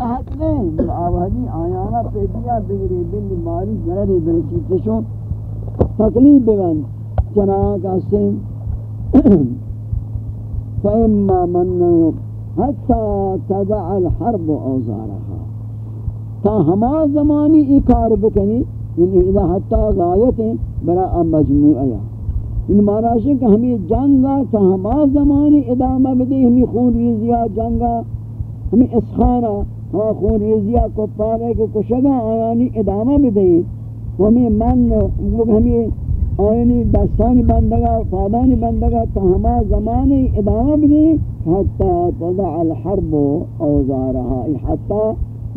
تحت نہیں آوازی آیانا پیدیا بگری بلی ماری ضرری برسی۔ تشو تکلیف ببند۔ چنان کا سن فإما من حتى تدع الحرب اوزارها تا ہما زمانی اکار بکنی یعنی اذا حتی غایت ہیں برا مجموعہ۔ ان معنی ہے کہ ہمیں جنگا تا ہما زمانی ادامہ بدے، ہمیں خون ریزیا جنگا ہمیں اسخانا ہما خون ریزیا کو پارے کے کشگا آیانی ادامہ بدے ہمیں من ہمیں آئینی دستانی بندگا، فادانی بندگا تا ہما زمانی ادامہ بدے حتی تضع الحرب اوزارها حتی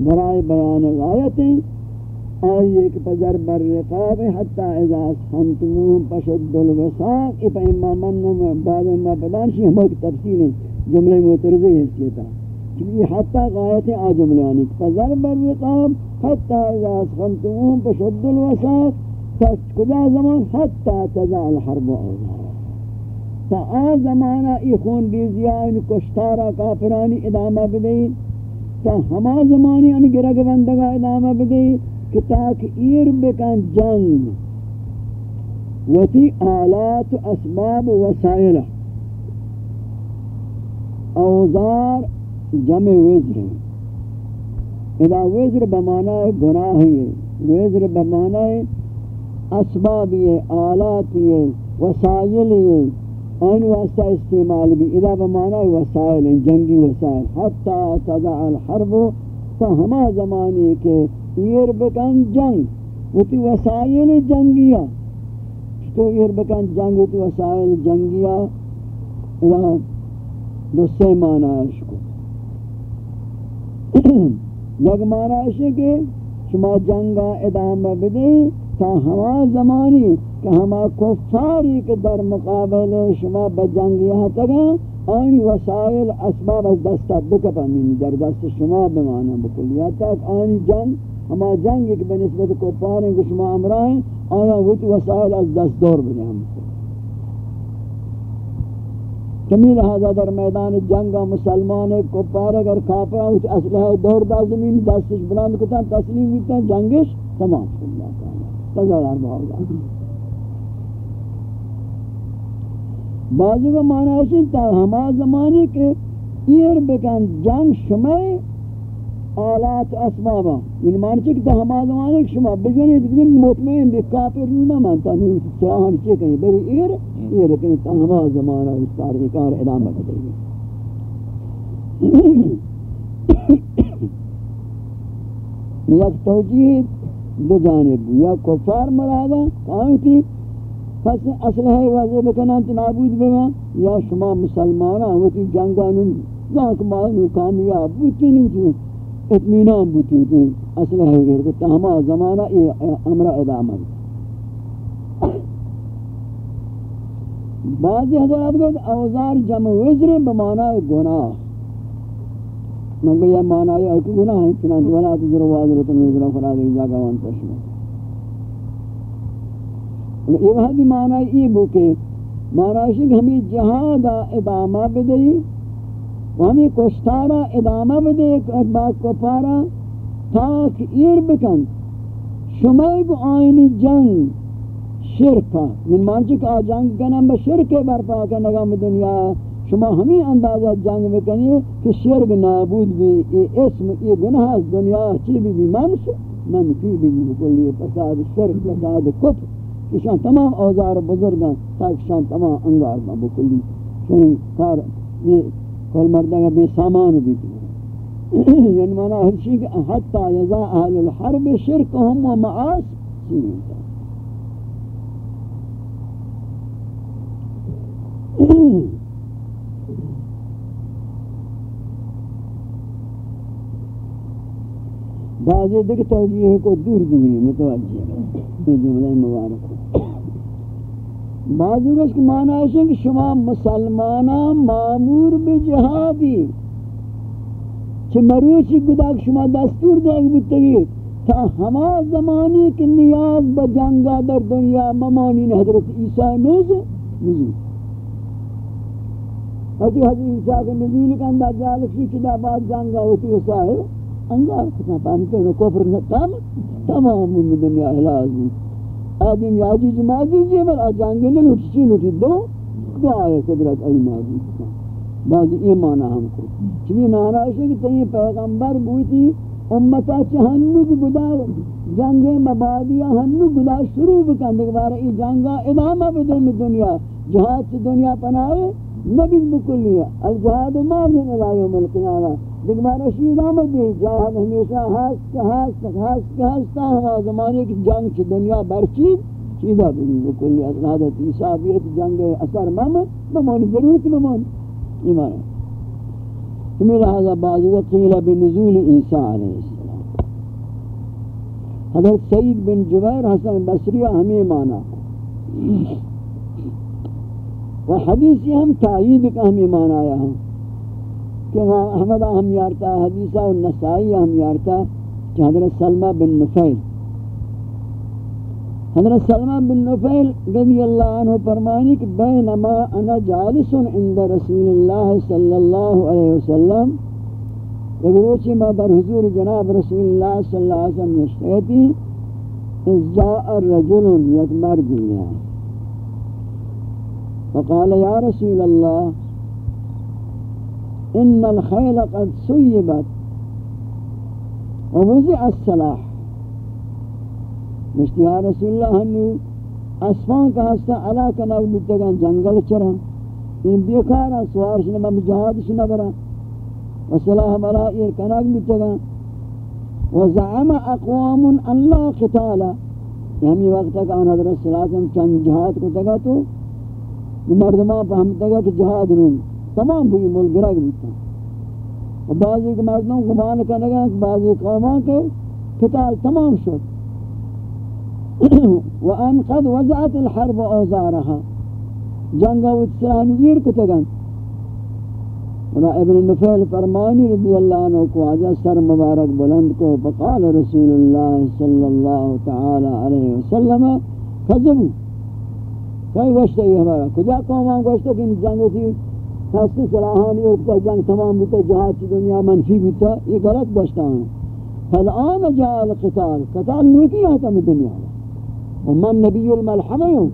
برائے بیان غایتیں آئیے کہ پذر بر رقاب، حتی اذا اسخنتمون پشد الوساق اپا اما من بعد ما بدان شی ہمیں تفصیل ہے جملے موترزی ہے اس کے تا چونکہ حتی غایتیں آ جملے آنی پذر بر رقاب، حتی اذا اسخنتمون پشد الوساق کجا زمان حتی تضع الحرب اوزارها تا آ زمانہ ای خون بیزیاں کشتارا کافرانی ادامہ بدہید تا ہما زمانی ان گرگ بندگا ادامہ بدئی کہ تاک ایر بکن جنگ. وتی آلات اسباب وسائل. اوزار جمع وزر ہے اذا وزر بمانا گناہ ہے۔ وزر بمانا اسباب یہ آلات یہ وسائل یہ ان واسطہ استعمال بھی اذا بمعنی وسائل جنگی وسائل۔ حتی تضع الحرب، تو ہما زمانے کے ایر بکن جنگ۔ وہ تی وسائل جنگیہ۔ تو ایر بکن جنگ، وہ تی وسائل جنگیہ۔ اذا دوسرے معنی ہے یک معنی ہے کہ شما جنگا ادامہ بدیں تا ہما زمانی کہ ہما کفاری کے در مقابل شما بجنگیہ ہاں تگا، آنی وسائل اسباب از دستا بکپنین در دست شما بمانا بکلیات تک آنی جنگ، ہما جنگ ایک بنسبت کفار ہیں کہ شما امرائیں آیا وچ وسائل از دست دور بنے ہم کمی لہذا در میدان جنگا مسلمان کفار اگر کافر ہیں اسلحہ دور دا زمین دستش بلند کتا تسلیم ہوتا جنگش تمام اللہ تعالی تزار بہت بعضی کا معنی ہے تا ہما زمانے کے ایر بکن جنگ شمائے آلات اسبابا یعنی معنی چکہ تا ہما زمانے کے شما بگنی بگنی، مطمئن بھی کافر نہ مانتا نہیں سراہن چکہ کہیں، بری ایر ایر کنی تا ہما زمانہ اس تاریخ کار ادامہ کرتے ہیں یک توجیہ دو جانب یا کفار مرادا کہاں تھی؟ پس اسلحہ واضح بکنان نابود بما۔ یا شما مسلمانا ہوتی جنگانوں ذاک مالنو کامیاب بوتی نہیں اطمینان بوتی تھی۔ اسلحہ وغیر کو تہما زمانہ یہ امرہ ادامہ بعضی حضرات کو اوزار جمع وزر بمانا گناہ مگر یہ مانا ہے کہ گناہ ہے چنانچہ ولا تجر وازرتن وزر فراد جاگا وان تشمہ یہ یعنی وحدی معنی یہ بکے معنی ہے کہ ہمیں جہاد ادامہ بدئی ہمیں کشتارا ادامہ بدے بات کو پارا تاک ایر بکن شمائی کو آئین جنگ شرکا من یعنی مانچہ کہ جنگ کنم بشرک برپا کنگا دنیا شما ہمیں اندازہ جنگ بکنی کہ شرک نابود بھی، یہ اسم، یہ گناہ دنیا چی بھی بھی منس منفی بھی بھی کلی فساد، شرک، فساد، کفر۔ شان تمام اوزار بزرگاں تاک شان تمام انگار با بکلی۔ چون کار، یہ کل مردگا بے سامان بھی۔ تھی یعنی مانا ہر چیز، حتی یزا اہل الحرب شرکهم و معاص۔ سنین بعضی دیکھ توجیہ کو دور دنیا متوجہ ہے یہ جملہ مبارک ہے بعضی اس کی معنی ہے کہ شما مسلمانا معمور بے جہادی چھ مروچی گداک شما دستور دے بتگی تا ہما زمانی کی نیاز با جنگا در دنیا ممانین حضرت عیسیٰ نوز نزول حضرت حضرت عیسیٰ کے نزول کا انداز اندازہ لکھی چدا بعد جنگا ہوتی ہے وسائل انگار کتا پانتے ہیں کفر نتام تمام من دنیا احلاز بھی آدم یاجیج ماجیج یہ بل آجانگے نے لوٹی چی لوٹی دو۔ دو آئے قدرت ای ماجیج کتا بعض یہ معنی ہم کو۔ چمی معنی ہے کہ تیہیں پیغمبر بوئی امتا چہنو کی گدا، جنگ مبادیہ ہنو گدا شروع بکن۔ دیکھ بارا ای جنگا ادامہ بدے میں دنیا، جہاد سے دنیا پناہے نبی بکلیہ الجہاد ماضی الى یوم القیامہ۔ دیکھ بارا شید آمد بھی جہاد ہمیشہ ہست ہست ہست ہست ہوا زمانے کی جنگ سے دنیا برچید چیدہ بھی بکلی بکلیہ حضرت عیسیٰ بیت جنگ اثر ممت بمانی ضرورت بمانی ایمان ہے۔ تمہیں لہذا بعض وقیل بنزول عیسیٰ علیہ السلام۔ حضرت سید بن جبیر حسن بصریہ ہمیں مانا۔ و حدیثی ہم تائید کا ہمیں مانا آیا ہم کہ ہاں احمد ہم یارتا حدیثہ و نسائی ہم یارتا کہ حضرت سلمہ بن نفیل۔ حضرت سلمہ بن نفیل رضی اللہ عنہ فرمانی کہ بینما انا جالس عند رسول اللہ صلی اللہ علیہ وسلم۔ روچی ما در حضور جناب رسول اللہ صلی اللہ علیہ وسلم نشتیتی از جاء الرجل یک مرد یا فقال يا رسول الله إن الخيل قد سيبت ووزع السلاح. مشت يا رسول الله أنه أسفان كهستا على علا کنا بتگان جنگل چرا؟ این بیکارا سوارش نہ میں جہاد شنا برا وسلاح مرا وزعم اقوام الله قتال يعني وقتك کا آن هذا صلی اللہ علیہ وسلم مردمان پہم تگا کہ جہاد نون تمام ہوئی ملک گرگ بیتا و بعضی کے مردوں گمان کنگا بعضی قومان کے قتال تمام شد۔ وان قد وزعت الحرب اوزارها جنگ و تسانویر کتگن ونا ابن نفیل فرمانی رضی اللہ عنہ کو آجا سر مبارک بلند کو، فقال رسول اللہ صلی اللہ تعالی علیہ وسلم خجب کئی وشتا یہ ہمارا کجا قومان گوشتا کہ جنگ تھی خاص صلاحانی اکتا جنگ تمام بیتا جہاد کی دنیا منفی بیتا یہ غلط گوشتا ہیں فالآن جاء القتال قتال نوکی آتا میں دنیا میں من نبی الملحمہ ہوں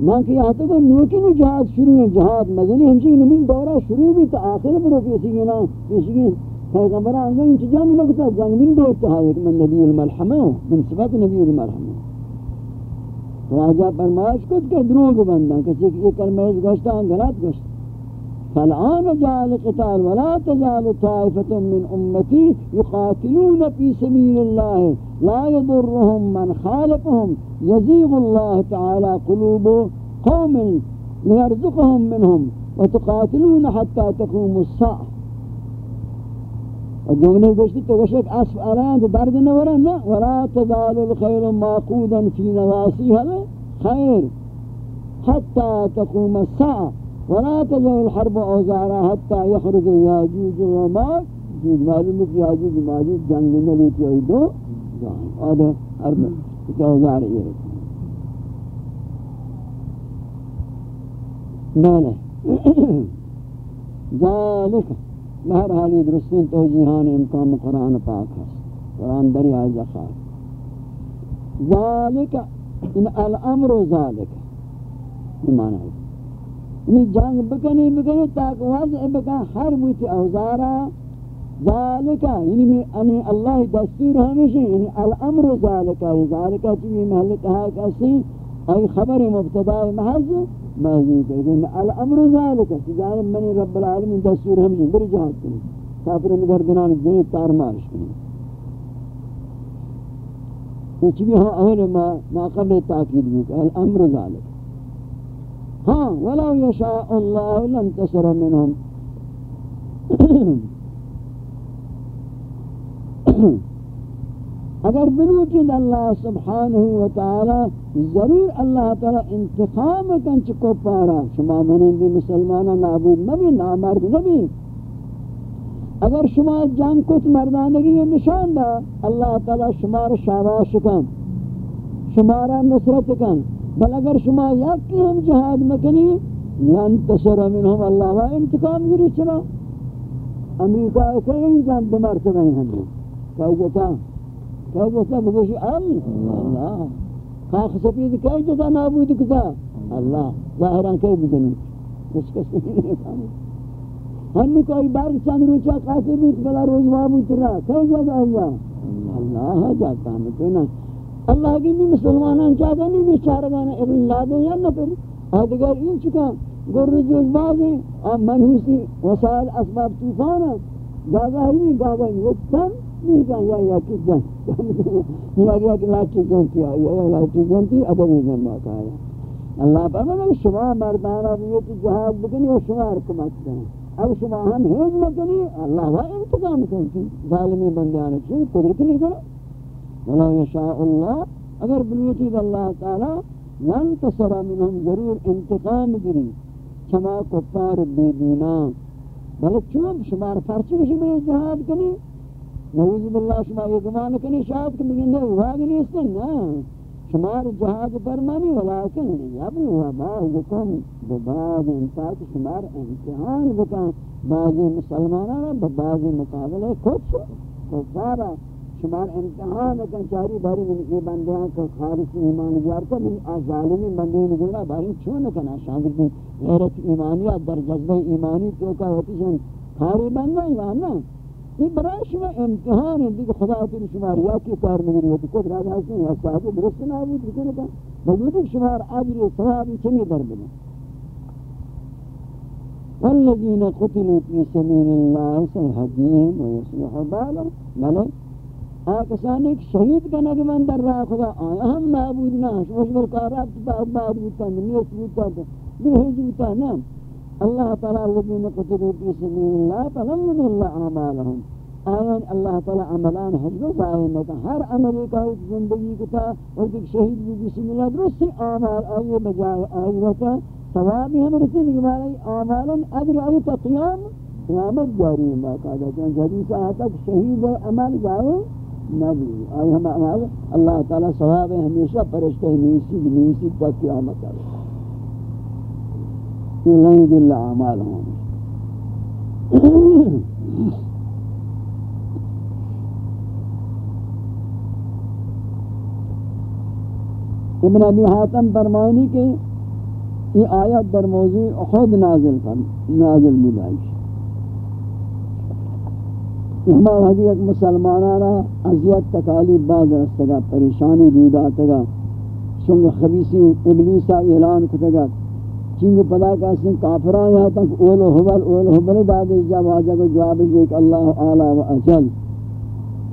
من کہ یہاں تک نوکی میں جہاد شروع ہے جہاد مزنی ہمشی نمین دورہ شروع بھی تا آخر برو پیسی گنا پیسی گنا پیغمبر آنگا انچ جنگ جنگ من دورتا ہے من نبی الملحمہ ہوں من صفت نبی الملحمہ تو آجا پرماش کت کہ دروگ بندہ کسی یہ کلمہ گوشتا غلط گوشتا فالآن جاء القتال ولا تزال طائفة من أمتي يقاتلون في سبيل الله. لا يضرهم من خالفهم. يزيغ الله تعالى قلوب قوم ليرزقهم منهم. وتقاتلون حتى تقوم الساعة جمله گوشتی تو گوشت اسف الان تو درد نورن نه ولا تزال الخير ماقودا في نواصيها خير حتى تقوم الساعة ولا تزال الحرب اوزارها حتى يخرج ياجوج وماجوج معلوم کہ یاجوج ماجوج جنگ میں لیتی ہوئی دو اور حرب اوزار یہ نہ نہ ذلك حالی درستین توجیحان امکان قرآن پاک ہے، قرآن دریائے زخار ذالک، ان الامر ذالک ایمان ہے۔ یعنی جنگ بکنی بکنی تاک وضع بکن، ہر بوتی اوزارا۔ ذالکا یعنی انی یعنی اللہ دستور ہمیشہ یعنی الامر ذالکا ذالکا چیزی محل کہا کسی أي خبر مبتدا محض؟ موجود ہے الأمر ذلك. اذا من رب العالمین دستور ہمیں بری جہاد کریں کافر مگردنان دنی تار مارش کریں کچھ اول ما قبل تاکید بھی الأمر ذلك. ہاں ولو یشاء الله لم تسر منهم. اگر بنوکید اللہ سبحانہ وتعالی ضرور اللہ تعالی انتقام کنچ کو پارا، شما منندی مسلمانا نابود نبی، نامرد نبی. اگر شما جان کت مردانگی نشان دا، اللہ تعالی شما را شاباش کن، شما را نصرت کن. بل اگر شما یکی ہم جہاد مکنی، لن تصر منہم اللہ و انتقام گری چلا امریکہ کہیں جان دو مرتبہ ہیں ہم کہا جتا کہا جتا بگوشی اللہ خاک سپید کہا جتا نابود کتا اللہ ظاہران کہیں بجنی کچھ کس نہیں ہم کوئی بار چند روچا قاسم بیت بلا روز معبود رہا کہیں جتا اللہ اللہ جاتا ہمیں کہنا اللہ کی بھی مسلمانان چاہتا نہیں بیچارگانا ابن اللہ دے یا نہ پھر آدھگر این چکا گر جوش بازیں اور منحوسی وسائل اسباب طوفان ہے جاگہ ہی نہیں گاگہ ہی وہ کم نہیں کہا یا یا کس جن یا یا کہ لاٹی جنتی آئی یا لاٹی جنتی ادبی جنبا کہا ہے اللہ پر میں شما مردانا بھی جہاد بکنی اور شما رکمت کریں اب شما ہم ہیج مکنی اللہ وہ انتقام کرتی ظالمی بندیانے چیز قدرت نہیں کرا ولا یشاء اللہ اگر بلوٹید اللہ تعالی لن تصر منہم ضرور انتقام گری چما کفار بے دینا بلے چون شمار پرچو شما جہاد کنی نعوذ باللہ، شما یہ گمان کنی شاید کہ مگن نہیں ہوا گی نہیں نا شمار جہاد فرمانی، ولیکن یبلو بعضکم ببعض انتاک شمار امتحان بکن۔ بعضی مسلمانان ببعضی مقابلے خود کفارہ شمار امتحان کن چاری باری من یہ بندیاں کو خارج ایمان جار جارتا من ظالمی بندی نگونا باری چون کنا شامل دی غیرت ایمانیات در جذبہ ایمانی تو کا ہوتی شن۔ خاری بندیاں یا نا؟ یہ برای شما امتحان ہے دیکھ خدا تیر شمار یا کی کار نگری ہوتی کود راج حسن یا صاحب درست نابود بکنے کا بلوٹک شمار عجر ثوابی چنی در بنا والذین قتلوا فی سبیل اللہ سیحدیهم ویصلح بالهم. ملک آکسانی کہ شہید کا نگی من در رہا خدا آیا ہم معبود نہ شمش برکارات بعد بودتا نیس بودتا دل حج بودتا نا اللہ تعالی الذین قتلوا فی سبیل اللہ فلم اللہ اعمالهم۔ آیا اللہ تعالی عملان حجب ظاہر نتا ہر عملی کا زندگی کتا اور دیکھ شہید بھی بسم اللہ درست اعمال آئیے، بجائے آئی رہتا ثوابی ہم رسول گمارائی اعمالا ادر آئی تقیام قیامت جاری ہے۔ کہا جاتا ہے حدیث آتا کہ شہید عمل جائے نبی آئی ہم اللہ تعالیٰ ثواب ہمیشہ پرشتے نیسی نیسی تک قیامت آئے۔ یہ نہیں دل اعمال ہوں ابن ابی حاتم فرمانی کہ یہ آیت در موضوع خود نازل کر نازل ملائش ہما حضرت مسلمانانا عذیت تکالیب باز رستگا، پریشانی رودا تگا، سنگ خبیسی ابلیسا اعلان کتگا چنگ پدا کا سن کافران یہاں تک اول و حبل اول و حبل داد جب آجا کو جواب دیکھ اللہ اعلی و اجل۔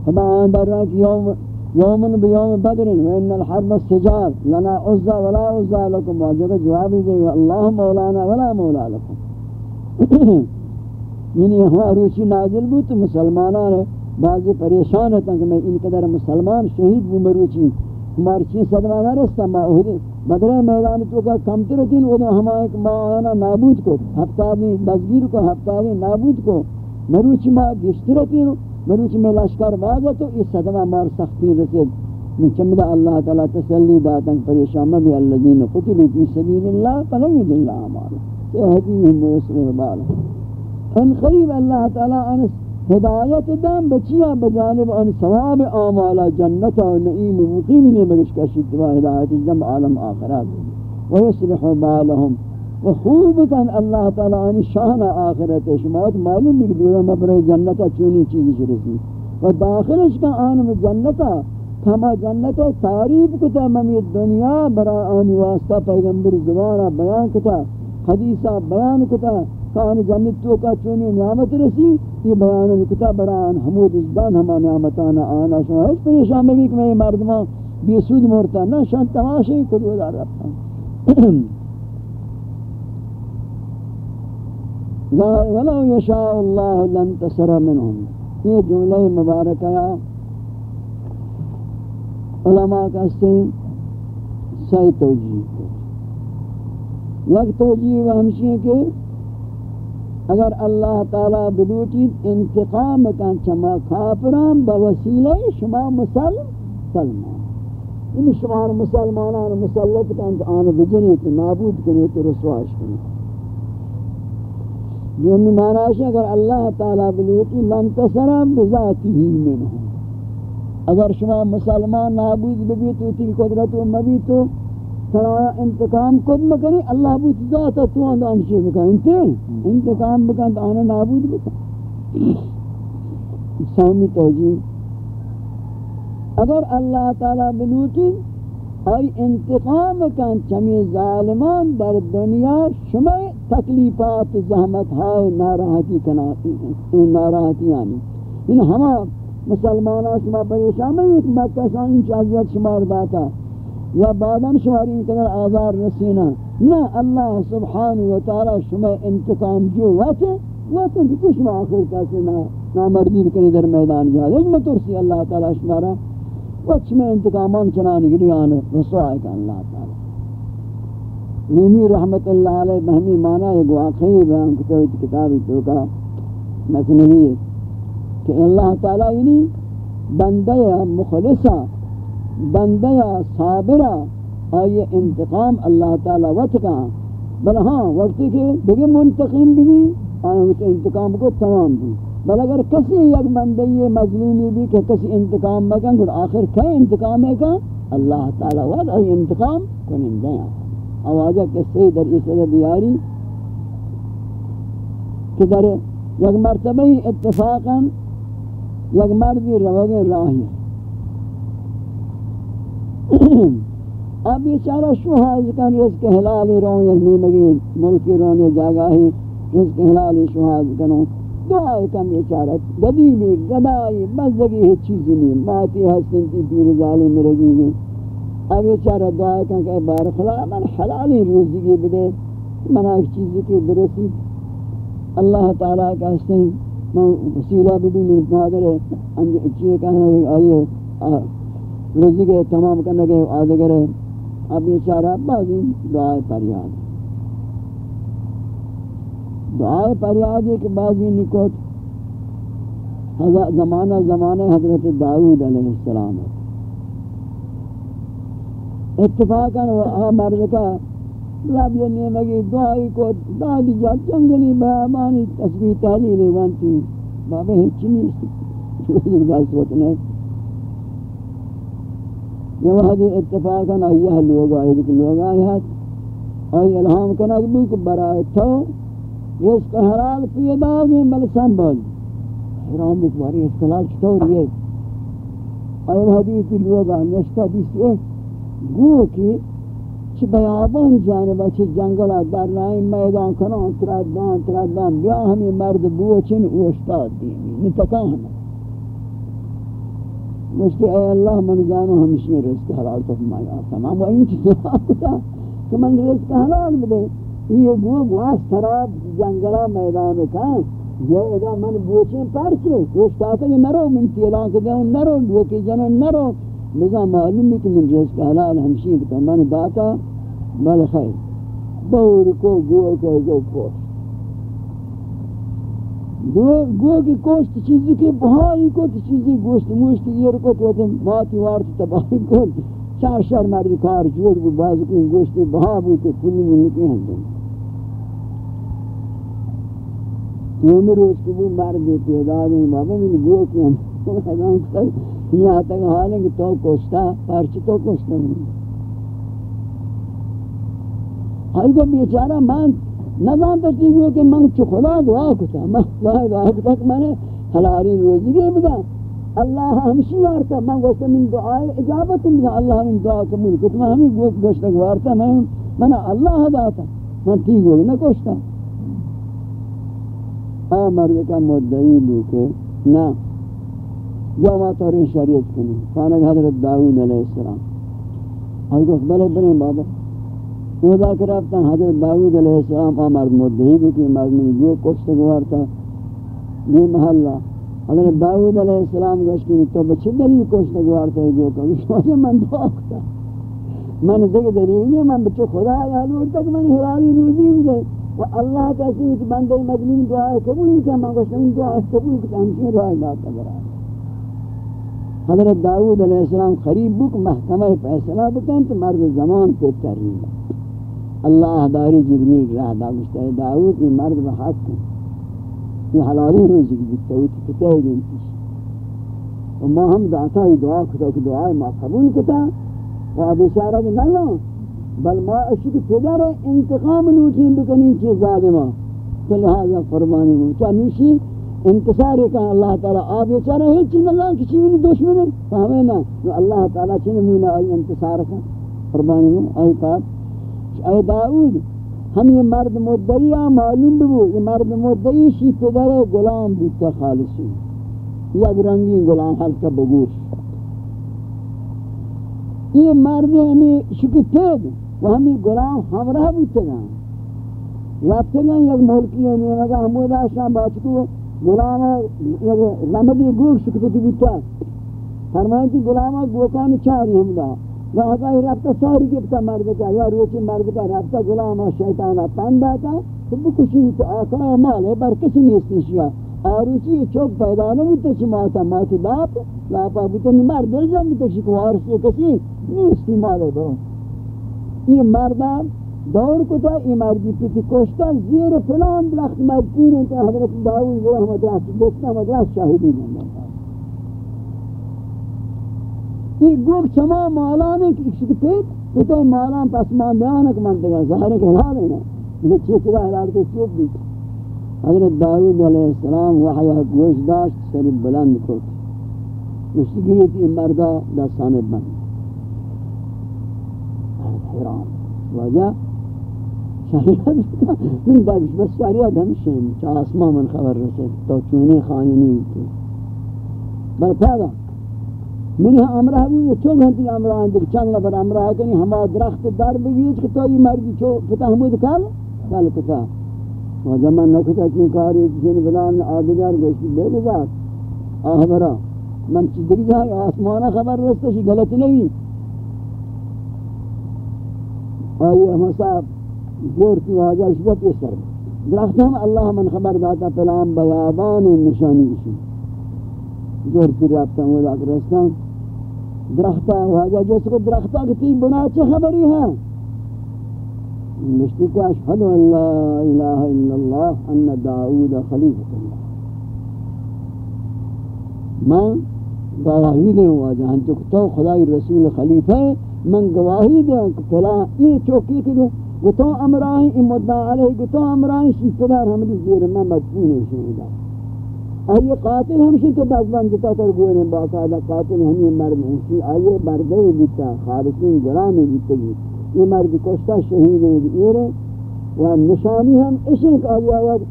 خدا آن در رہا کہ یوم یومن بیوم بدر وین الحرب السجار۔ لنا عزا ولا عزا لکم۔ آجا کو جواب دیکھ اللہ مولانا ولا مولا لکم۔ یعنی ہوا روچی نازل بھی تو مسلمانان بعضی پریشان ہوتا کہ میں ان قدر مسلمان شہید بھی مروچی ہماری صدمہ نہ رستا ما اہدی بدرہ میدان تو کا کم ترتین وہ ہمارے ما آنا نابود کو ہفتہ بھی دزگیر کو ہفتہ بھی نابود کو مروچی ما گشترتین مروچی میں لشکر بازا تو اس صدمہ مار سختی رسید۔ من چمدہ اللہ تعالی تسلی داتا پریشان بھی اللذین قتلوا فی سبیل اللہ فلن دل آمالا سہدیهم بوسر بالا ان قریب اللہ تعالی ان ہدایت دام بچیا بجانب ان ثواب اعمال جنت و نعیم مقیم نے مگش کا شدوا ہدایت دم عالم آخرت. و یصلح بالهم. و خوب کن اللہ تعالی ان شان آخرت. شمات معلوم بھی دور مبر جنت چونی چیز شرسی و داخلش کا ان جنت. کما جنت تعریف کتا ممی دنیا برا آنی واسطہ پیغمبر زبانہ بیان کتا حدیثہ بیان کتا کان جنت تو کا چونی نعمت رسی، یہ بیان کتاب بران حمود ازدان ہما نعمتانا آنا شما۔ اس پریشان میں بھی کہ میں مردمان بی سود مورتا نا شان تماشی کدو دار رفتا ولو یشاء اللہ لن تسر منہم یہ جملہ مبارکہ علماء کا سین سی توجیہ۔ یک توجیہ ہمشی ہے کہ اگر اللہ تعالی بلوٹی انتقام کن چما کافران بوسیلہ شما مسلم سلمان. این شما مسلمانان مسلط کن آن بجنیت نابود کنیت رسواش کنیت دومی معنی ہے اگر اللہ تعالی بلوٹی لن تصر بذاتی ہی منہم اگر شما مسلمان نابود ببی تو تی قدرت و مبی تو انتقام کد مکنی اللہ بوت ذاتا تو اند انشی بکن۔ انتے انتقام بکن تو آنا نابود بکن۔ سامی توجیح اگر اللہ تعالی بلوٹی آئی انتقام کن چمی ظالمان در دنیا شما تکلیفات، زحمت ہائے ناراحتی کناتی ناراحتی آنی۔ ان ہما مسلمانہ شما پریشان میں ایک مکہ شاہین چاہیت شمار داتا یا بعدم شماری انتظر آزار رسینا نا اللہ سبحانہ وتعالی شما انتقام جو واتے واتے کہ شما آخر کسی کیسے نامردی بکنی در میدان جہاز اجمہ ترسی اللہ تعالی شمارا وچ میں انتقامان چنان گری آنے رسوائی کا اللہ تعالی. رومی رحمت اللہ علیہ بہمی معنی ایک واقعی بیان کتوی کتابی تو کا مکنوی ہے کہ اللہ تعالی یعنی بندہ مخلصہ بندہ صابرہ آئیے انتقام اللہ تعالی وقت کا بل ہاں وقتی کہ دیکھیں منتقیم بھی آئیے انتقام کو تمام بھی۔ بل اگر کسی یک بندی مظلومی بھی کہ کسی انتقام مکن گل آخر کئی انتقام ہے کہ اللہ تعالی وعد ای انتقام کنن دیں آواجہ کسی در اس وجہ دیاری کہ در یک مرتبہ اتفاقا یک مردی روگ راہی اب یہ چارہ شو حاضر کن رزق حلالی رون یا نیمگی ملکی رون یا جاگاہی رزق حلالی شو حاضر کنوں دعائی کم یہ اچارت گدیمی گدائی مزدگی ہے چیزی نہیں۔ ماتی حسن تی پیر ظالم رگی گئی اب یہ اچارت دعائی کم کہ بار خلا من حلالی روزی کی بدے، من ایک چیزی کی برسی۔ اللہ تعالیٰ کا حسن من وسیلہ بھی من مادر ہے۔ انجھ اچھے کہنے گئے آئیے روزی کے تمام کرنے گئے آدھگر ہے اب اچارت بازی دعائی پر یاد۔ دعائے پریاد ہے کہ بعضی نکوت زمانہ زمانہ حضرت داود علیہ السلام ہے۔ اتفاقا وہ آ مرد کا، رب یہ نیمگی دعائی کو دادی جا جنگلی بیامانی تسبیح تحلیل وانتی بابا ہیچی نہیں، اس دست وطنے یعنی یہ وحدی اتفاقا آئیہ لوگ آئی دیکھ لوگ آئی ہاتھ آئی الہام کنک بھی کہ برائے تو رزق حلال پیدا گئے بل سنبھل حرام بکواری رزق حلال چطور یہ آئے حدیثی لوگا نشتا دیسی گو کی چھ بیابان جانبا چھ جنگلہ در رائن میدان کنان تردان تردان بیا ہمیں مرد بوچن اوشتاد دیمی نتکا ہمیں مجھتے اے اللہ من جانو ہمشی رزق حلال تو ہمایا تمام و این چیز آتا کہ من رزق حلال بدے یہ گو گواس تراب جنگلا میدان کا یہ ادا من بوچیں پرچے گوشتا کہ نرو، من تیلان کے دیوں نرو، بوکی جنو نرو. لذا معلوم ہے کہ من رزق حلال ہمشین کہ من داتا بل خیر. دور کو گو کے جو پوش دو گو کی کوشت چیزی کے بہائی کو چیزی، گوشت موشت یہ رکو تو ماتی وارت تباہی کو چار شر مرد کار جوڑ بھی بعض کو گوشت بہا بوتے کلی میں نکی ہیں دومی روز کی وہ مرد پیداد ہیں بابا میں گو کی ہم حیدان کتا یہاں تک حال ہے کہ تو کشتا پرچی تو کشتا ہوں ہر کو بیچارہ، من نظام تو ہو کہ من چو خدا دعا کتا من خدا دعا کتا کہ میں نے حلاری روزی گئے بدا اللہ ہمشی وارتا من گوشتا من دعا اجابت من اللہ من دعا قبول کتا میں ہمیں گوشتا وارتا میں من اللہ داتا من ٹھیک ہوگی نہ کشتا آ مرد کا مدعی بو کہ نہ جو ما تورین شریعت کنی فانک حضرت داود علیہ السلام. حضرت بلے بنے بابا وہ دا کر حضرت داود علیہ السلام آ مرد مدعی بو کہ مرد میں جو کشت گوارتا یہ محلہ حضرت داود علیہ السلام گوشت تو بچے دلیل کشت گوارتا ہے جو کہ من دعا کتا من دیکھ دلیل نہیں، من بچے خدا آیا لورتا کہ من حلالی روزی بھی دے۔ و اللہ کا سیت بندے مظلوم دعا قبول کیا؟ میں گوشت ان دعا قبول کیا؟ ہمشین رائے لاتا برای حضرت داود علیہ السلام خریب بک محکمہ فیصلہ بکن تو مرد زمان پہ ترین۔ اللہ داری جبریل رہ دا گوشتا ہے داود یہ مرد بحق ہے یہ حلالی روزی کی جتا ہوئی تھی کتے گئی انتیش و ما ہم دعتا ہی دعا کتا کہ دعای ما قبول کتا. و اب اشارہ کہ نہ بل ما اشک پدر انتقام نوٹین بکنی چیز ظالمہ تو لہذا قربانی ہوں کیا نوشی؟ انتصاری کا اللہ تعالی آب یہ چارہ ہے چین اللہ کسی بھی دشمن ہے فہمیں نا اللہ تعالی چین مولا آئی انتصار کا قربانی ہوں آئی کار اے داؤد ہم یہ مرد مدعی معلوم ببو یہ مرد مدعی شی پدر غلام بودتا خالصی یک رنگی غلام حل کا بگوش یہ مرد ہمیں شکی پید و ہمیں غلام ہمراہ بودتا گا رابطے گا یک ملکی ہے نہیں لگا ہمود آشان باتکو غلام رمدی گوش شکتی بیتا فرمائیں کہ غلام گوکان چاری ہم و آدم رفتا ساری گفتا مرد کا یا روچی مرد کا رابطہ غلام شیطان پن باتا تو بکشی تو آقا مال ہے بر کسی نیست شیعہ آروچی چوب پیدا نبودتا چی ماتا ماتی لاپ لاپا بودتا مرد دل جم بیتا چی که کسی نیستی مال ہے برون این مرد دور کتا این مردی پیتی کشتا زیر فلان درخت مدکون انتا حضرت داوی رحمت احمد رحمت رحمت رحمت شاہدی رحمت کی گور شما مالان کشید پید تو تو مالان پس مان دیانک من دیگه ظاهر که حال ہے یہ چیز کا حالات کو چوب دی حضرت داؤد علیہ السلام وحی گوش داشت سر بلند کرد. مشتگی این مردا دستان من حرام وجہ شریعت من بابش بس شریعت همیشه چه آسمان من خبر رسید. تا چونی خانی خانینی بر پیدا من امره بود چو گنتی امره اندر چند نفر امره کنی همه درخت در بگید که تا این مردی چو پتاه همود کل؟ کل پتاه و زمان نکتا چون کاری چین بلان آدگر گوشتی بگذار آه برا من چی دیگه جای آسمانه خبر رستشی غلط نوی. آئی احمد صاحب گورتی و حاجر شبت یہ درخت هم اللہ من خبر داتا پلان بیابان نشانی اسی گورتی رابطہ ہوں رستان درختہ واجہ جس کو درختہ کی تین بنا چھ خبری ہے مشتی کہ اشہد ان لا الہ الا اللہ ان داود خلیفت اللہ میں گواہی دے واجہ ہم تو خدای رسول خلیفہ من گواہی دے کہ پلان یہ چوکی کے گتو امرائیں مدعا علیہ گتو امرائیں شی پدر ہمیں زیر میں مدفون ہے شہدہ آئیے قاتل ہمشی تو بزبان جتا تر گوئے باقاعدہ قاتل ہمیں مرد ہیں۔ آئیے بردے بیتا خارقین گرامی بیتا گی۔ یہ مرد کشتا شہید ہے یہ و نشانی ہم اشک آئی آیت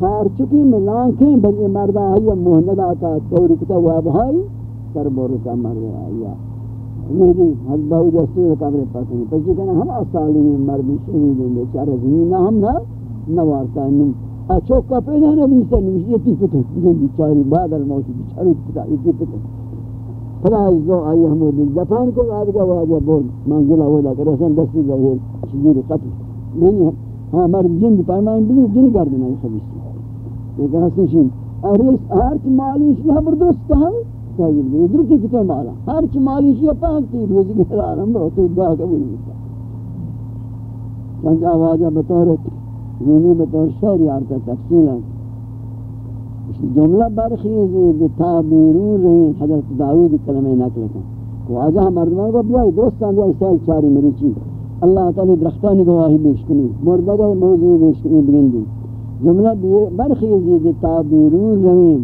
خار چکی میں لانکیں بل یہ مردہ آئیے محمد آتا توری کتا وابہائی سر بورتا مرد آئیے میری حد بہو دستور قبر پاک نہیں۔ پس کہنا ہم اصالی مرد شہید دیں گے زمین ہم نہ نوارتا ہے۔ نم کا پیدا نبی سے نمشی یہ تیفت ہے یہ بیچاری بعد الموت بیچاری پتا یہ تیفت ہے فلا ازدو آئی ہمو دل۔ دفان کو آدھ کا واجہ بول۔ منزلہ ہوتا کہ رسن دستی ظاہر شجیر قتل۔ نہیں ہاں مرد جن پائمائن بلی جن کردنا یہ خبیص یہ کہا سنشین ہر چی مالی اس کی حبر دوست ہے تاویل بھی ادھر کی کتے مالا۔ ہر چی مالی شیئے پانکتی روزی کے حرارم رو تو دعا قبول ہوتا چند آوازہ بطور رومی بطور شہری آرتا تفصیل ہے جملہ برخیز ہے رہی حضرت داود کلمہ نکل کا واجہ مردمان کو بیائی دوستان بیائی سیل چاری میری چیز اللہ تعالی درختانی گواہی بیش کنی. مردگہ موضوع بیش کنی بگن دی. جملہ برخیز ہے تعبیرون رہی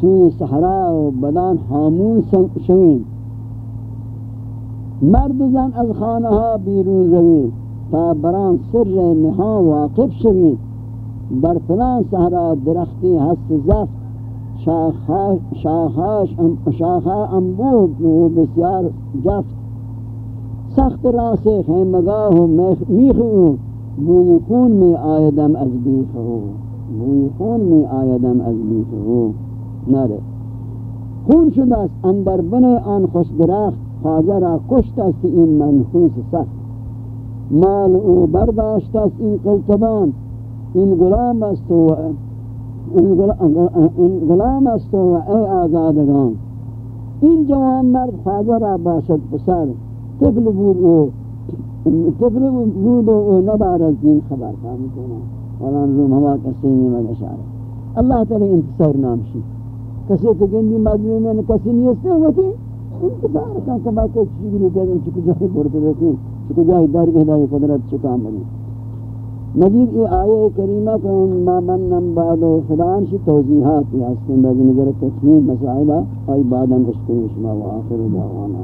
سوی صحرا و بدان حامون شوین مرد زن از خانه ها بیرون روین تا بران سر نها واقف شوین در فلان صحرا درختی هست زفت شاخهاش شاخه انبوه و بسیار جفت. سخت راسه خیمگاه و میخ او بوی می آیدم از بیخ او بوی می آیدم از بیخ او نره. خون شده است. اندر بن آن خوش درخت خواجه را کشت است. این منحوس سخت. مال او برداشت است این قلتبان. این غلام است و این غلام است و ای آزادگان. این جوان مرد خواجه را باشد پسر. طفل بود او. طفل بود او نبار از دین خبر فهمی کنم ولان روم هوا کسی نیمد اشاره اللہ تعالی انتصار نام شی کسی کہ گندی میں کسی ہے ہوتی انتصار کا کما کو چیز نہیں کہتے چکو جائے برتے رہتے چکو جاہی در بہدائی قدرت چکا ملی مجید یہ آیہ کریمہ کہ ما من نم بعد و فلان شی توضیحات یا اس کے بعد نظر تسلیم مسائلہ، آئی بعدا رشکر شما و آخر دعوانا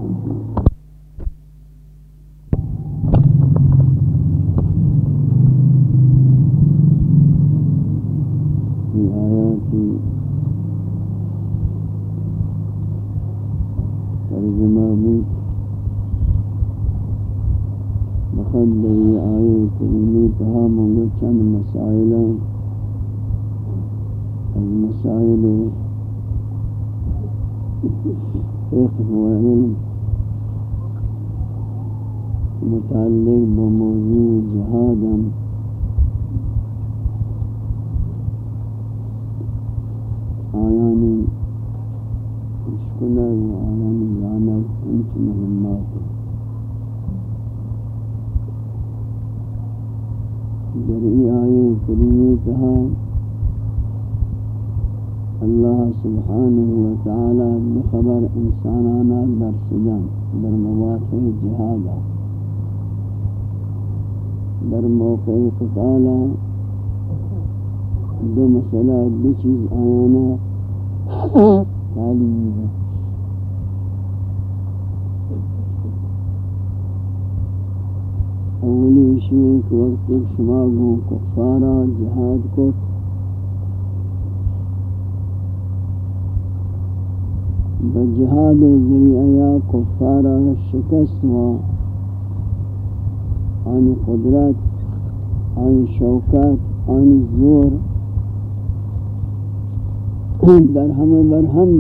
آیاتی ترجمہ بھی بخد دئی آئے کریمی تہا منگو چند مسائل المسائل فقه وعلم متعلق بموضوع جهادا آیانی اشکلہ و آیانی جانب انچ مهمات در ای آیے کریمی کہا اللہ سبحانہ وتعالی بخبر انسانانا در سجن در مواقع جہادا در موقع قتالا دو مسئلہ دو چیز آیانا تعلیم ہے اولی شیخ وقت شما گو کفارا جہاد کو بجہاد ذریعہ یا کفارا شکست و آن قدرت آن شوکت آن زور در ہمیں برہم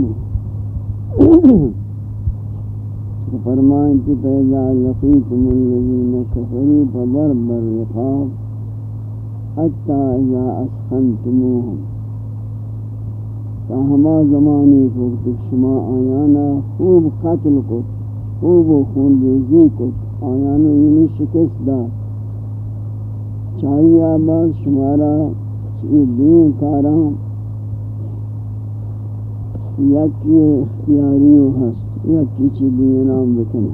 فرمائیں کہ پیدا لقیتم الذین کفروا فضرب الرقاب حتی اذا اسخنتموهم. فہما زمانی کو شما آیانا خوب قتل کو خوب خون ریزی کو آیانا یعنی شکست دا چاہیے آباد شمارا یہ دین کارام یکی اختیاری و هست، یکی چی دینام بکنی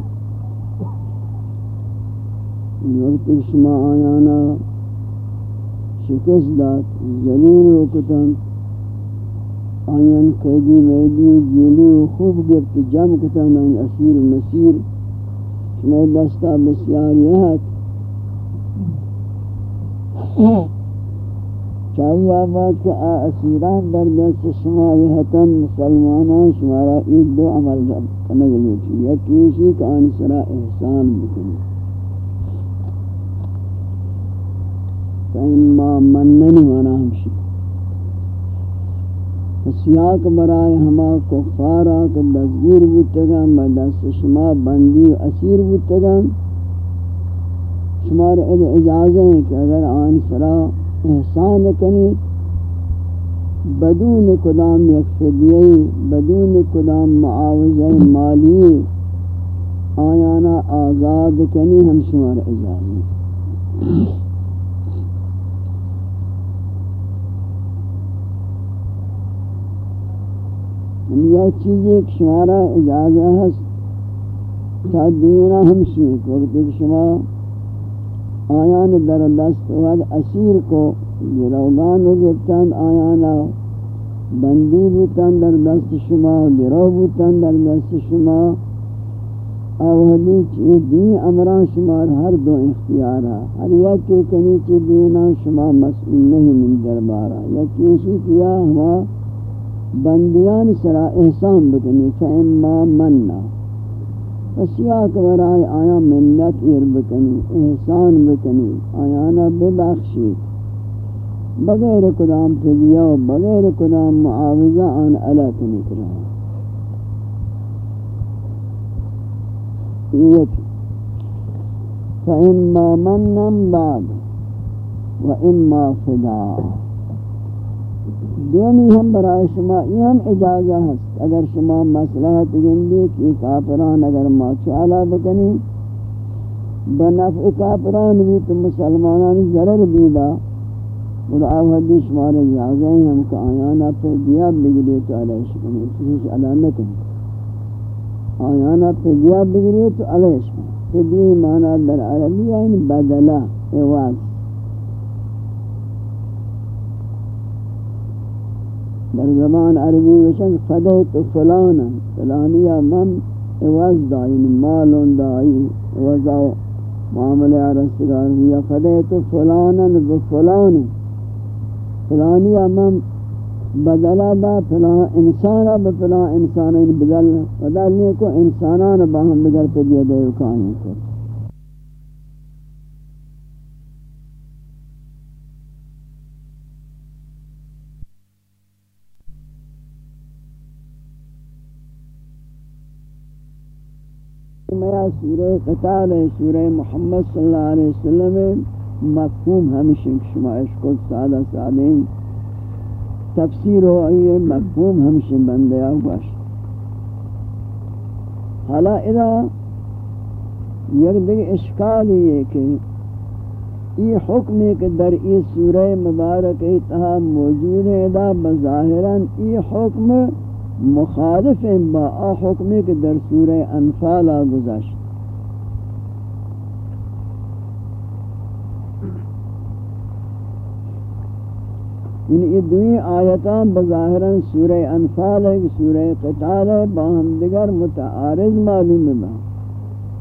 وقت شما آیانا شکست داد، زمین و کتن آیان قیدی میدی جیلی و خوب گرفت، جمع کتن آن اسیر و مسیر. شما دستا بسیاری هست. چاہیے آباد کہ اسیران در دست شما یہتن مسلمانان شمارا ایک دو عمل کنگ لوٹی یا کیسی کہ آنی سرا احسان بکنی. فإما مننی مانا ہمشی سیاق برائے ہما کفارا کہ دستگیر بودتگا دست شما بندی و اسیر بودتگا شما شمار اجازہ ہیں کہ اگر آن سرا احسان کنی، بدون کدام یک بدون کدام معاوضہ مالی، آیانا آزاد کنی ہم شمار اجازی یعنی یہ چیز ایک شمارا اجازہ ہے تا دینا ہمشی وقت ایک شمارا آیان در دست ود اسیر کو گروگان رو آیانا بندی بودن در دست شما، گروه بودن در دست شما. او حدیث، یہ امران شمار ہر دو اختیارا ہر یک کے کنی چی دینا شما مسئول نہیں من دربارا یک کیسی کیا ہما بندیان سرا احسان بکنی، فإما مننا. اشیاء کے برائے آیا منت ایر بکنی، احسان بکنی، آیا آیانا ببخشی. بغیر کدام فدیہ و بغیر کدام معاوضہ آن علا کنی کرا یہ فإما منن بعد وإما فداء. دومی ہم برای شما یہ ہم اجازہ ہے اگر شما مسلحت گندی کہ کافران اگر ما چالا بکنی بنفع کافران بھی تو مسلمانان ضرر بیدا. خدا حدیث شمار اجازہ ہیں ہم کو آیانا پہ دیا بگری تو علیہ شکم کسی علامت ہے آیانا پہ دیا بگری تو علیہ شکم پہ دی معنی در عربی یعنی بدلہ اواز در زمان عربی وشن فدیت فلانا. فلانیا من اواز دائی یعنی مالون دائی اوزا معاملہ عرصگار یا فدیت فلانا بفلانا فلانی امام بدلا دا فلان انسان بفلان انسان بدل بدلنے کو انسانان باہم بگر پہ دیا دے وکائیں کو. میرا سورہ قتال ہے، سورہ محمد صلی اللہ علیہ وسلم مفہوم ہمشہ شمائش کو سادہ سادین تفسیر ہو آئیے مفہوم ہمشہ بندیا باش حالا اذا یک دیکھ اشکال یہ کہ یہ حکم ہے کہ در ای سورہ مبارک اتحا موجود ہے دا بظاہران ای حکم ہے مخالف با آ حکم ہے کہ در سورہ انفال گزشت یعنی یہ دوئی آیتان بظاہراً سورہ انفال ہے، سورہ قتال ہے باہم دیگر متعارض معلوم ہے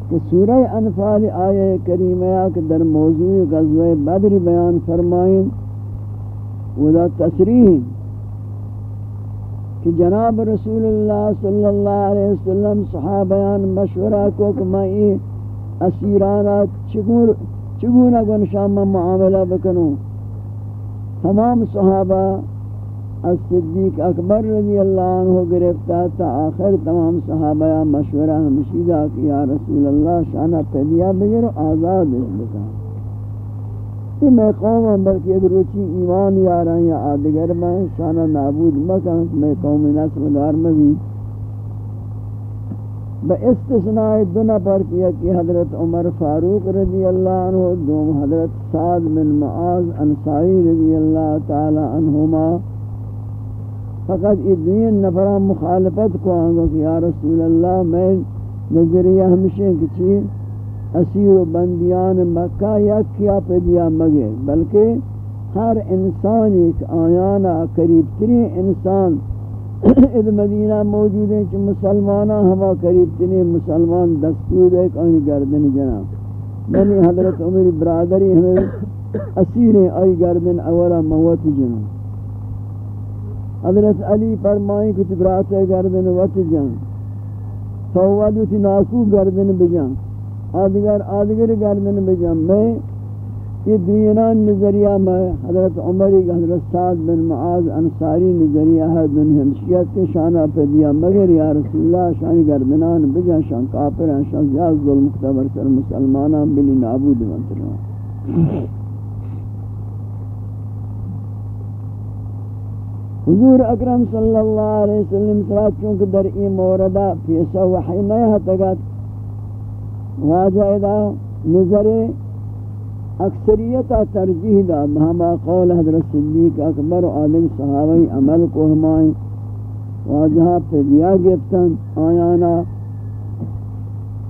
کہ سورہ انفال آیہ کریمہ کہ در موضوع غزوہ بدر بیان فرمائیں ودا تصریح کہ جناب رسول اللہ صلی اللہ علیہ وسلم صحابیان مشورہ کو کہ میں یہ اسیرانہ چگونہ گنشامہ معاملہ بکنوں؟ تمام صحابہ از صدیق اکبر رضی اللہ عنہ گرفتا تا آخر تمام صحابہ مشورہ ہمشیدہ کہ یا رسول اللہ شانہ پیدیا بگر آزاد بکا یہ میں قوم ہوں بلکہ اگر روچی ایمان یاران یا آدگر میں شانہ نابود مکہ میں قوم نسل دار میں بھی باستثناء دو نفر کیا کہ حضرت عمر فاروق رضی اللہ عنہ، دوم حضرت سعد بن معاذ انصاری رضی اللہ تعالی عنہما۔ فقط یہ دین نفران مخالفت کو آنگا کہ یا رسول اللہ، میں نظریہ ہمشہ کچھی اسیر و بندیان مکہ یا کیا پہ دیا مگے، بلکہ ہر انسان ایک آیانا قریب ترین انسان اد مدینہ موجود ہیں کہ مسلمانہ ہوا قریب تنی مسلمان دستور ہے کہ گردن جناب۔ میں حضرت عمر برادری ہمیں اسیر آئی گردن اولا موت جناب۔ حضرت علی فرمائیں کہ تبرات گردن وط جن فوادو تی ناکو گردن بجن آدگر آدگر گردن بجن میں یہ دوینان نظریہ میں حضرت عمری حضرت سعد بن معاذ انصاری نظریہ ہے دن ہمشیت کے شانہ پہ دیا، مگر یا رسول اللہ شانی گردنان بجا شان کافر ہیں شان زیاد ظلم مختبر سر مسلمانان بلی نابود منتران حضور اکرم صلی اللہ علیہ وسلم صلی اللہ چونکہ در این موردہ پیسا وحی نہیں ہتگت واجہ دا نظر اکثریت ترجیح دا ہما قول حضرت صدیق اکبر و عالم صحابی عمل کو ہمائیں۔ واجہا پدیا گفتن آیانا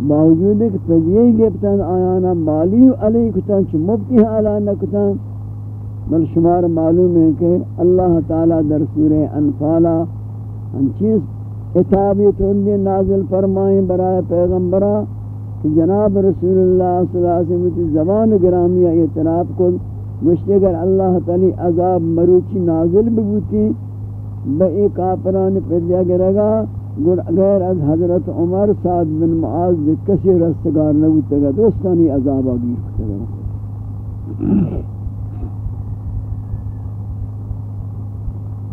باوجود کہ پدیا گفتن آیانا مالی علی کتن، چھ مبتی ہیں علا نکتن بل شمار معلوم ہے کہ اللہ تعالی در سورہ انفالا ہم چیز اتابیت اندی نازل فرمائیں برای پیغمبرہ کہ جناب رسول اللہ صلی اللہ علیہ وسلم کی زبان گرامی اعتراف کو مشتے اگر اللہ تعالی عذاب مروچی نازل بگوتی بئی کافران پر دیا گرگا غیر از حضرت عمر، سعد بن معاذ کسی رستگار نبوتا گا، دوستانی عذاب آگیر کتا گا۔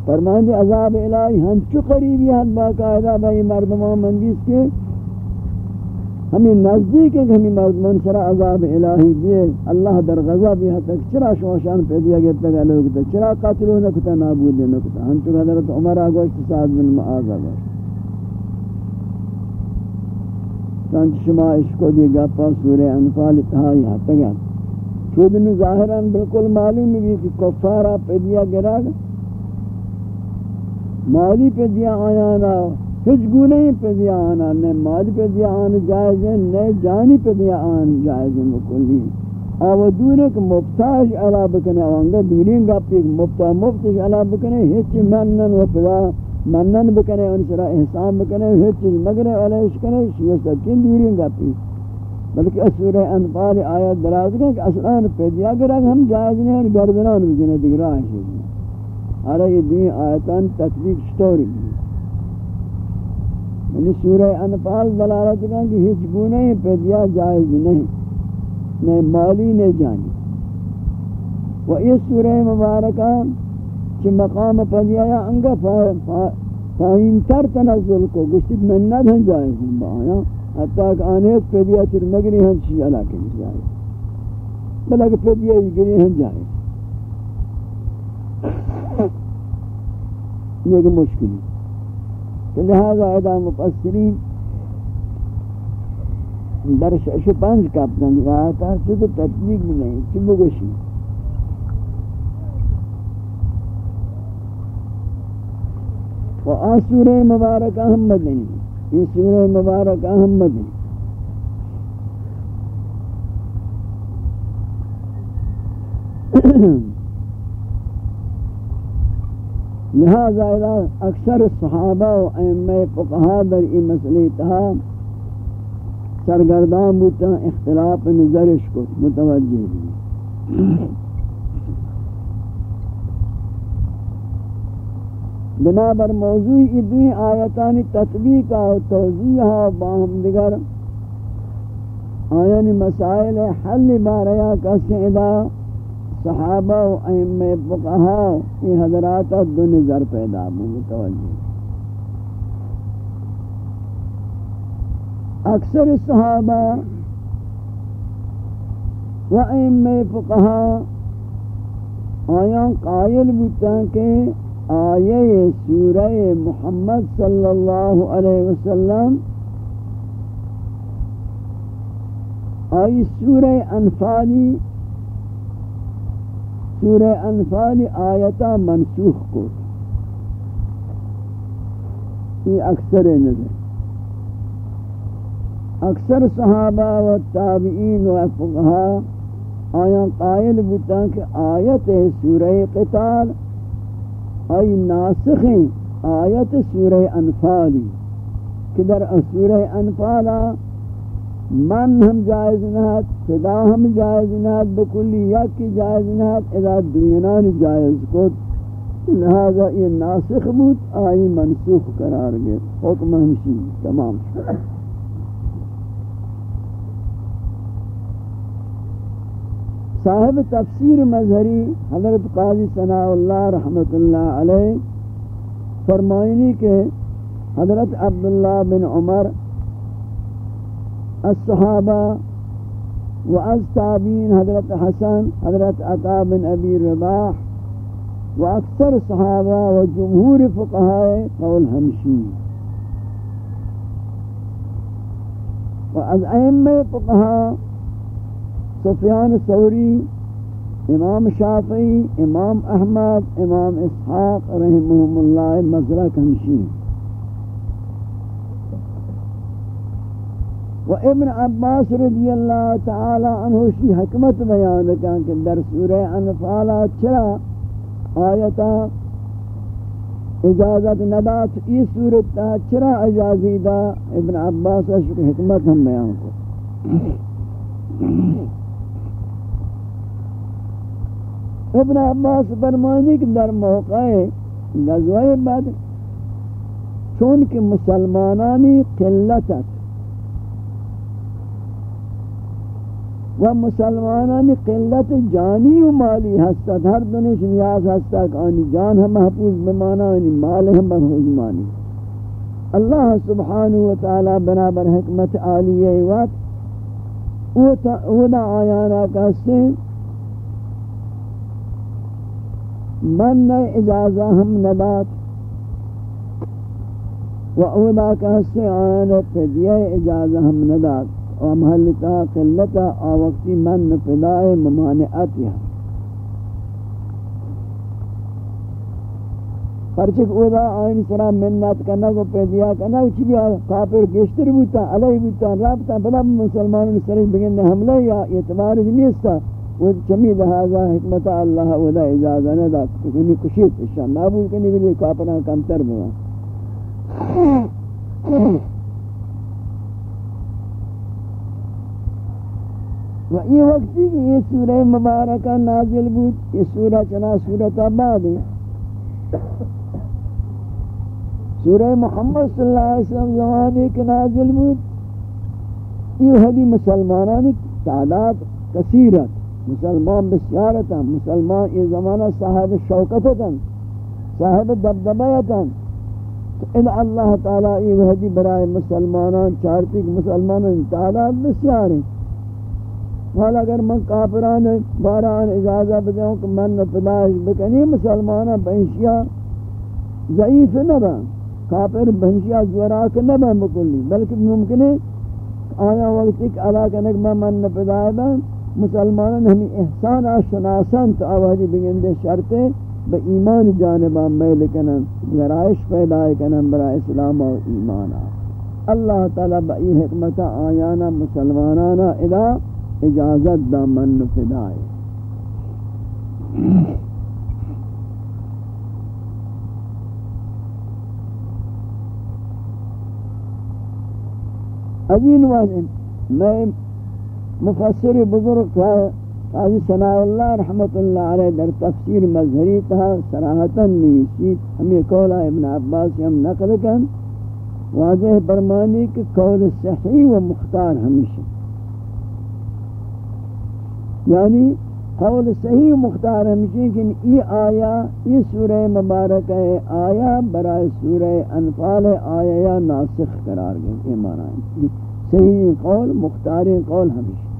فرمان دی عذاب الہی ہنچو قریبی حد باقاعدہ بھائی مردمان مندیس کے ہمیں نزدیک ہے کہ ہمیں مردمان سرا عذاب الہی دیئے اللہ در غضب یہاں تک چرا شوشان پیدیا گئتا گا لوگ تا چرا قاتلو نکتا نابود نکتا ہم چکہ حضرت عمر آگوشت سعد بن معاذ آگوشت. چانچ شما عشق دی گپا سورہ انفال اتحائی حتی گا چودن ظاہران بالکل معلوم بھی کہ کفارہ پیدیا گرا گا مالی پیدیا آیانا. ہج گونے پیدیا آنا نہ مالی پیدیا آنا جائز ہے نہ جانی پیدیا آنا جائز ہے مکلی آو دونے کہ مفتاج علا بکنے آنگا دورین گا پیک مفتاج مفتاج علا بکنے، ہچ منن و پدا منن بکنے، ان سرا احسان بکنے، ہچ مگرے علیش کنے شیسا کن دورین گا پیک بلکہ سورہ انفال آیت دراز کہ اصلان پیدیا اگر ہم جائز نہیں ہیں، گردنان بجنے دگران شدیں حالا یہ دین آیتان تطبیق شتوری۔ یعنی سورہ انفال دلالت کریں کہ ہیچ گونے ہی پیدیا جائز نہیں، نہ مالی نہ جانی۔ و اس سورہ مبارکہ چی مقام پیدیا یا انگا پائین تر تنزل کو گشتید منت ہن جائز نہیں بایا حتی کہ آنیت پیدیا تر مگری ہم چیز علاقے میں جائے بلکہ پیدیا گری ہم جائے یہ کہ مشکلی کہ لہذا ادا مفسرین در شش پنج کپتن رہا تھا چود تطبیق نہیں چبو گوشی و آسور مبارک احمد نہیں یہ سورہ مبارک احمد ہے لہذا اکثر صحابہ و ائمہ فقہا در ای مسئلے تہا سرگردان بوتا اختلاف نظرش کو متوجہ بھی بنابر موضوع ادوی آیتانی تطبیق و توضیح و باہم دیگر آیان مسائل حل باریا کا سعدہ صحابہ و ائمہ فقہا یہ حضرات دو نظر پیدا ہو متوجہ۔ اکثر صحابہ و ائمہ فقہا آیان قائل بوتا کہ آیه سوره محمد صلی اللہ علیہ وسلم آئی سورہ انفالی سورہ انفالی آیتا منسوخ کو۔ یہ اکثر نظر۔ اکثر صحابہ و تابعین و فقہا آیاں قائل بتا کہ آیت سورہ قتال ای ناسخ آیت سورہ انفالی، کہ در سورہ انفالا من ہم جائز نہت فدا ہم جائز نہت بکلی یک کی جائز نہت اذا دنیان جائز کو لہذا یہ ناسخ بود، آئی منسوخ قرار گئے، حکم ہمشی تمام صاحب تفسیر مظہری حضرت قاضی ثناء اللہ رحمت اللہ علیہ فرمائنی کہ حضرت عبداللہ بن عمر الصحابہ و حضرت حسن حضرت عطا بن ابی رباح و اکثر صحابہ و جمہور فقہائے قول ہمشی و از ائمہ فقہا سفیان ثوری إمام شافعی إمام أحمد إمام إسحاق رحمهم اللہ مزرک ہمشین و ابن عباس رضی اللہ تعالی عنہ شی حکمت بیان کان کہ در سورہ انفال چرا آیتا اجازت ندات ای صورت تا چرا اجازی دا ابن عباس اشک حکمت ہم بیان کو۔ ابن عباس فرمانی کہ در موقع غزوہ بدر چون کہ مسلمانانی قلتت۔ و مسلمانانی قلت جانی و مالی ہستت ہر دنش نیاز ہستت آنی جان ہم محفوظ بمانا آنی مال ہم محفوظ مانی اللہ سبحانہ وتعالی بنابر حکمت عالیہ وقت وہ دا آیانا کہتے ہیں من نے اجازہ ہم ندات و اولا کہستے آنے پہ دیا اجازہ ہم ندات محلتا قلتا آوقتی من پدائے ممانعت یا. پرچک اودا آئین سرا منت کرنا کو پیدیا کرنا چی بھی کافر گشتر بوتا، علی بوتا، رابطا بلا مسلمانوں سرش بگن حملہ یا اعتبار نیستا. وہ چمی لہذا حکمت اللہ اودا اجازہ ندا کنی کشیت اشان نابود کنی بلی کافران کم کمتر بوا و یہ وقتی کہ یہ سورہ مبارکہ نازل بود یہ سورہ چنا سورت آباد ہے۔ سورہ محمد صلی اللہ علیہ وسلم زمانے کے نازل بود۔ یہ حدی مسلمانان تعداد کثیرت مسلمان بسیارتا مسلمان یہ زمانہ صاحب شوکتتا صاحب دبدبیتا ان اللہ تعالی یہ حدی برائے مسلمانان چارتی مسلمانان تعداد بسیار ہیں۔ حال اگر من کافران باران اجازہ بدوں کہ من پداش بکنی مسلمانا بہنشیا ضعیف نہ با کافر بہنشیا زوراک نہ مکلی بلکہ ممکن ہے آیا وقت ایک علاقہ نک میں من پداش با مسلمانان ہمیں احسان شناسان تو آوازی بگندے شرطے با ایمان جانبا میل کنن، گرائش پیدا کنن برا اسلام و ایمانا۔ اللہ تعالی با ای حکمت آیانا مسلمانانا ادا اجازت دامن فدائے۔ ابین واحد میں مفسر بزرگ تھا، قاضی ثناء اللہ رحمت اللہ علیہ در تفسیر مظہری تھا سراحتا نیسی ہمیں قولا ابن عباس ہم نقل کن، واضح برمانی کہ قول صحیح و مختار ہمیشہ۔ یعنی قول صحیح مختار ہمشی کہ یہ آیا، یہ سورہ مبارک ہے، آیا برائے سورہ انفال آیا یا ناسخ قرار گئے، یہ معنی صحیح قول، مختار قول ہمشی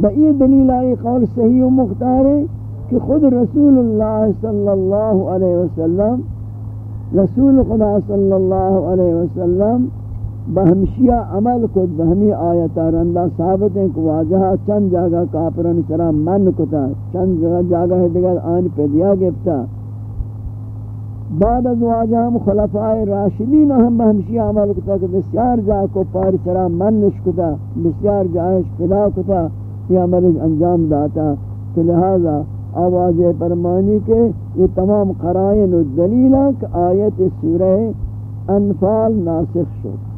بئی دلیل آئی قول صحیح و مختار ہے کہ خود رسول اللہ صلی اللہ علیہ وسلم، رسول خدا صلی اللہ علیہ وسلم بہمشیہ عمل کو بہمی آیتا رندہ ثابت ہیں کہ واجہا چند جاگہ کافران سرا من کتا، چند جاگہ ہے دیگر آن پہ دیا گفتا بعد از واجہا خلفاء راشدین ہم بہمشیہ عمل کتا کہ بسیار جا کو پار سرا من نش کتا، بسیار جاہش پدا کتا، یہ عمل انجام داتا۔ کہ لہذا آواز پرمانی کے یہ تمام قرائن و دلیلہ کہ آیت سورہ انفال ناسخ شد۔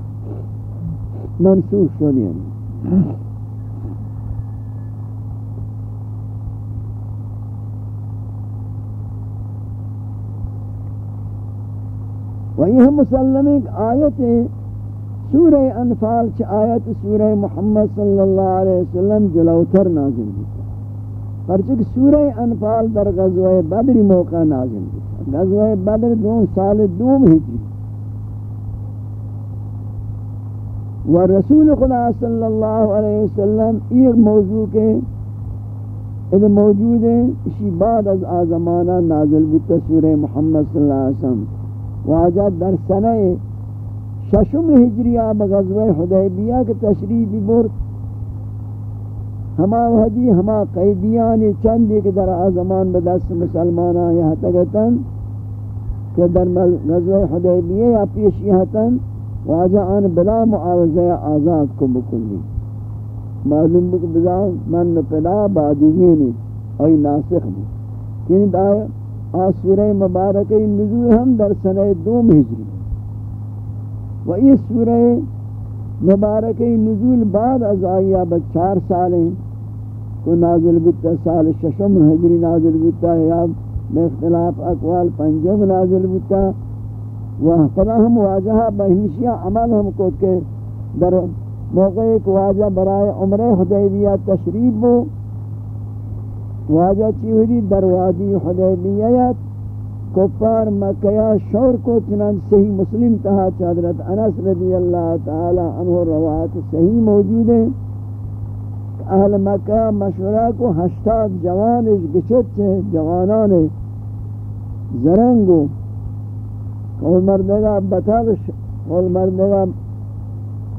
منسوخ شد یعنی و یہ مسلم ایک آیت ہے سورہ انفال چھ آیت سورہ محمد صلی اللہ علیہ وسلم جلوتر نازل ہوتا پرچک سورہ انفال در غزوہ بدری موقع نازل ہوتا غزوہ بدر دون سال دوم ہجری و رسول خدا صلی اللہ علیہ وسلم ایک موضوع کے ادھر موجود ہے اسی بعد از آزمانہ نازل بتا سورہ محمد صلی اللہ علیہ وسلم۔ واجہ در سنہ ششم ہجریہ بغزوہ حدیبیہ کے تشریف برد۔ ہما وحدی، ہما قیدیان چند ایک در آزمان بدست مسلمانہ یہاں تگتن کہ در غزوہ حدیبیہ یا پیش یہاں تن۔ واجہ آن بلا معاوضہ آزاد کو بکلی معلوم بک بلا من پلا بادیگی بادیینی اوی ناسخ بھی کینی دائے آ سورہ مبارک نزول ہم در سنہ دوم ہجری و یہ سورہ مبارک نزول بعد از آئیہ بچار سالیں کو نازل بتا سال ششم ہجری نازل بتا یا میں اختلاف اقوال پنجم نازل بتا و خدا ہم واجہ بہمشیہ عمل ہم کو کہ در موقع ایک واجہ برائے عمر حدیبیہ تشریف بو۔ واجہ چیوری در وادی حدیبیت کفار مکہ شور کو چنان صحیح مسلم تہا حضرت انس رضی اللہ تعالی عنہ روایت صحیح موجود ہے۔ اہل مکہ مشورہ کو ہشتاد جوان اس گچت سے جوانان زرنگو قول مردگا بطرش قول مردگا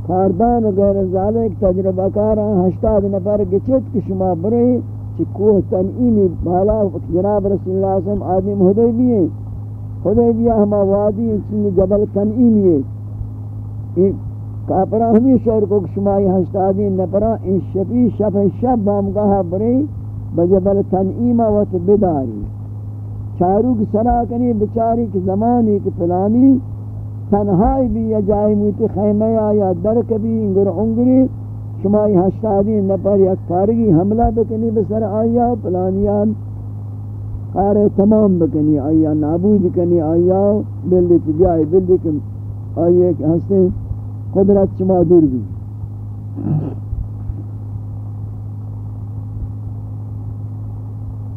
خاردان و غیر ذالک تجربہ کارا ہشتاد نفر گچت کہ شما برئی چی کوہ تنعیمی بالا جناب رسول اللہ صلی اللہ علیہ وسلم آدم حدیبی ہیں حدیبیہ ہما وادی چین جبل تنعیمی ہے کافرہ ہمی شعر کو شمائی ہشتادی نفرہ ان شفی شف شب ہم بامگاہ برئی بجبل تنعیمہ وت بداری چارو کی سنا کنی بچاری کی زمانی کی پلانی، تنہائی بھی یا جائے موتی خیمہ یا در کبھی انگر انگری، شمائی ہشتادی نپر یک فارگی حملہ بکنی بسر آیا، پلانیان کار تمام بکنی آیا، نابود کنی آیا، بلدی تجائی بلدی کم آیا کہ ہستے قدرت شما دور بھی۔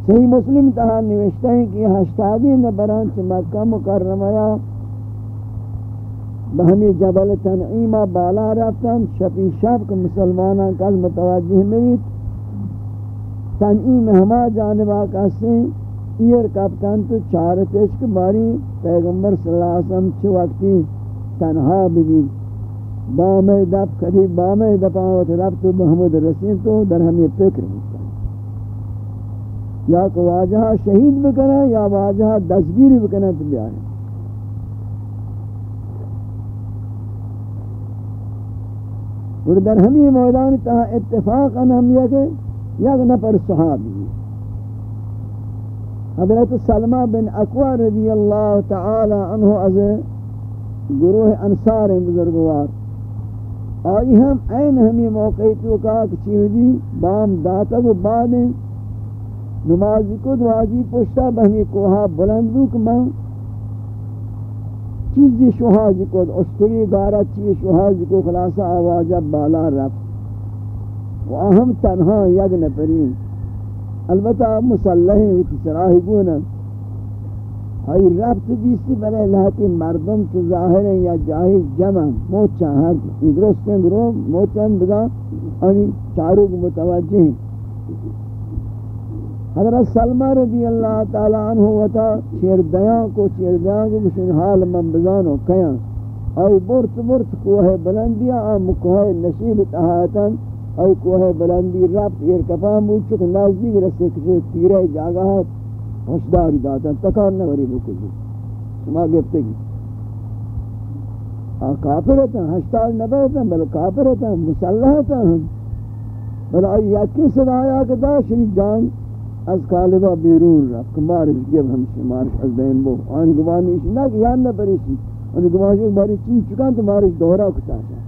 صحیح مسلم تہا نوشتہ ہیں کہ ہشتادی نبران چھ مکہ مکرمہ بہمی جبل تنعیمہ بالا رفتن، شفی شب کے مسلمانان کل متوجہ میت. تنعیم ہما جانبہ کسی، ایر کپتن تو چار تشک باری پیغمبر صلی اللہ علیہ وسلم چھ وقتی تنہا بھی بام دب کری بام دپاوت رب تو محمد رسین تو در ہمیں فکر ہوتا یا کہ واجہ شہید بکنا یا واجہ دستگیری بکنا تو بیائے اور در ہمی میدان تہا اتفاقا ہم یہ کہ یک نفر صحابی حضرت سلمہ بن اقوى رضی اللہ تعالی عنہ از گروہ انصار بزرگوار۔ آئی ہم این ہمی موقعی تو کہا کہ چیزی بام داتا کو بعد نمازی کو دواجی پشتا بہمی کوہا بلندو کہ میں چیزی شوہازی کو اشتری گارا چیز شوہازی کو خلاصا آوازہ بالا رفت و اہم تنہا یک نپرین البتہ مسلحی ہوتی سراہی گونا ہائی رفت دیسی بلے لہتی مردم تو ظاہر ہیں یا جاہی جمع موچا ہر ادرستیں گروہ موچا بگا اور چاروں کو متوجہ ہیں حضرت سلمہ رضی اللہ تعالی عنہ وتا شیر دیاں کو شیر دیاں کو بسن حال من بزانو کیاں۔ او برت برت کوہ بلندیا آم کوہ نشیب تحایتاً او کوہ بلندی ربط ایر کفام بود چک نازدیک رسے کسی تیرے جاگا ہے۔ ہوشداری داتا تکار نوری بکلی جی۔ شما گفتے گی کافر ہوتا ہشتال نبی ہوتا بل کافر ہوتا مسلح ہوتا بل آئی یکی صدایا کہ دا شنی جان از کالبا بیرون رفت، که مارش گب همشه مارش از بین بو آن گوانی ایش نک یان نپریشی آن گوانی ایش باری چین چکان تو مارش دورا کتا شا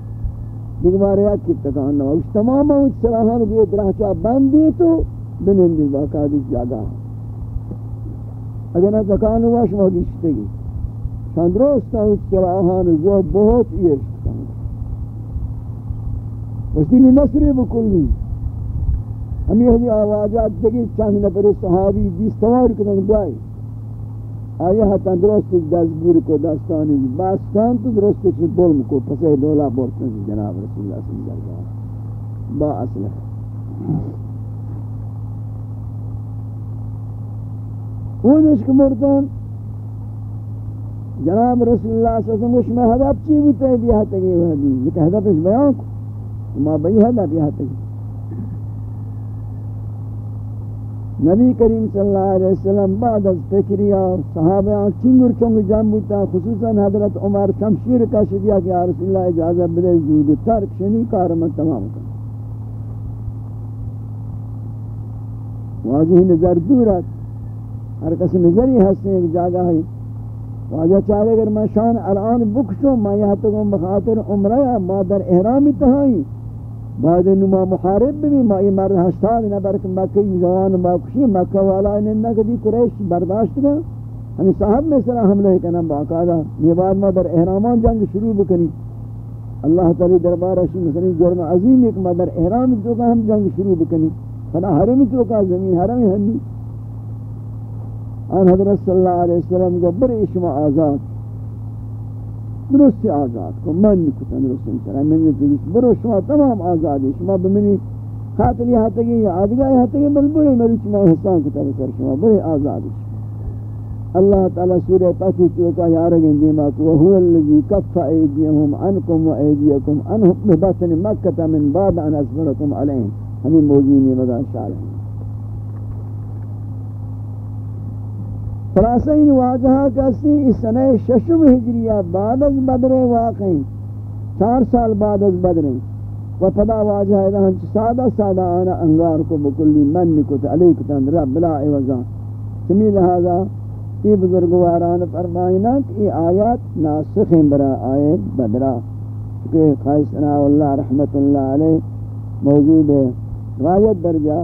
دیگه ماری یک کت تکان نوا اس تمام اوچ سلاحان کو یہ درہچا بندی تو بنندی باقا دیش جاگا اگر نہ تکان ہوا شما گیشتے گی. چندروستا اوچ سلاحان وہ بہت ایش کتا وشتی نصری بکلی ہمیں ہمیں آوازات دگی چند نفر صحابی بیس سوار کنن بائی آیا ہاں درست دستگیر کو دستانی باستان تو درست چی بولم کو. پسے دولا بورتن جناب رسول اللہ صلی اللہ علیہ وسلم. با اصلح اون عشق مرتن جناب رسول اللہ صلی اللہ علیہ وسلم میں حدب چی بھی تے بھی حد تکی وہ حدیث یہ حدب اس بیان کو. ما بئی حدب یہ حد تکی نبی کریم صلی اللہ علیہ وسلم بعد از فکریا صحابہ چنگر چنگ جام بوتا خصوصا حضرت عمر شمشیر کا شدیا کہ رسول اللہ اجازت بدے زود ترک شنی کار میں تمام کر واجہ نظر دورت ہر کس نظری ہستے ایک جاگہ ہے واجہ چاہے اگر میں شان الان بکشوں، میں یہاں تکوں بخاطر عمرہ ما در احرامی تہائی بعد نما محارب بھی ما یہ مرد ہشتاد نبر کہ مکہ جوان ما کشی مکہ والا انہیں نہ کدی قریش برداشت کر ہم صاحب میں سرا حملہ کرنا باقاعدہ یہ بعد ما در احرامان جنگ شروع بکنی. اللہ تعالی دربار اشی مثلا جرم عظیم ایک ما در احرام جو کا ہم جنگ شروع بکنی. فنا حرم تو کا زمین، حرم ہنی ان حضرت صلی اللہ علیہ وسلم کو بڑے شما آزاد. درست آزاد کو من نکتن درست انترا من نکتن برو شما تمام آزادی. شما بمنی خاطری حتگی یا آدگاہی حتگی بل بڑی مری شما حسان کتا بسر شما. بڑی آزادی اللہ تعالی سورہ پاکی چوکا یارگن دیما کو وهو الذي كف ايديهم عنكم وايديكم عنهم ببطن مكة من بعد ان اصبركم عليهم ہمیں موجودی مدہ شعر ہیں خلاصہ ان واجہہ کسی اس سنہ ششم ہجریہ بعد از بدر واقعی، چار سال بعد از بدر و پدا واجہ ہے سادہ سادہ آنا انگار کو بکلی من کت علیکتن رب لا عوضان سمی لہذا یہ بزرگواران فرمائنا کہ یہ آیات ناسخ ہیں برا آیت بدرہ کہ خائصنا اللہ رحمت اللہ علیہ موجود ہے۔ غایت درجہ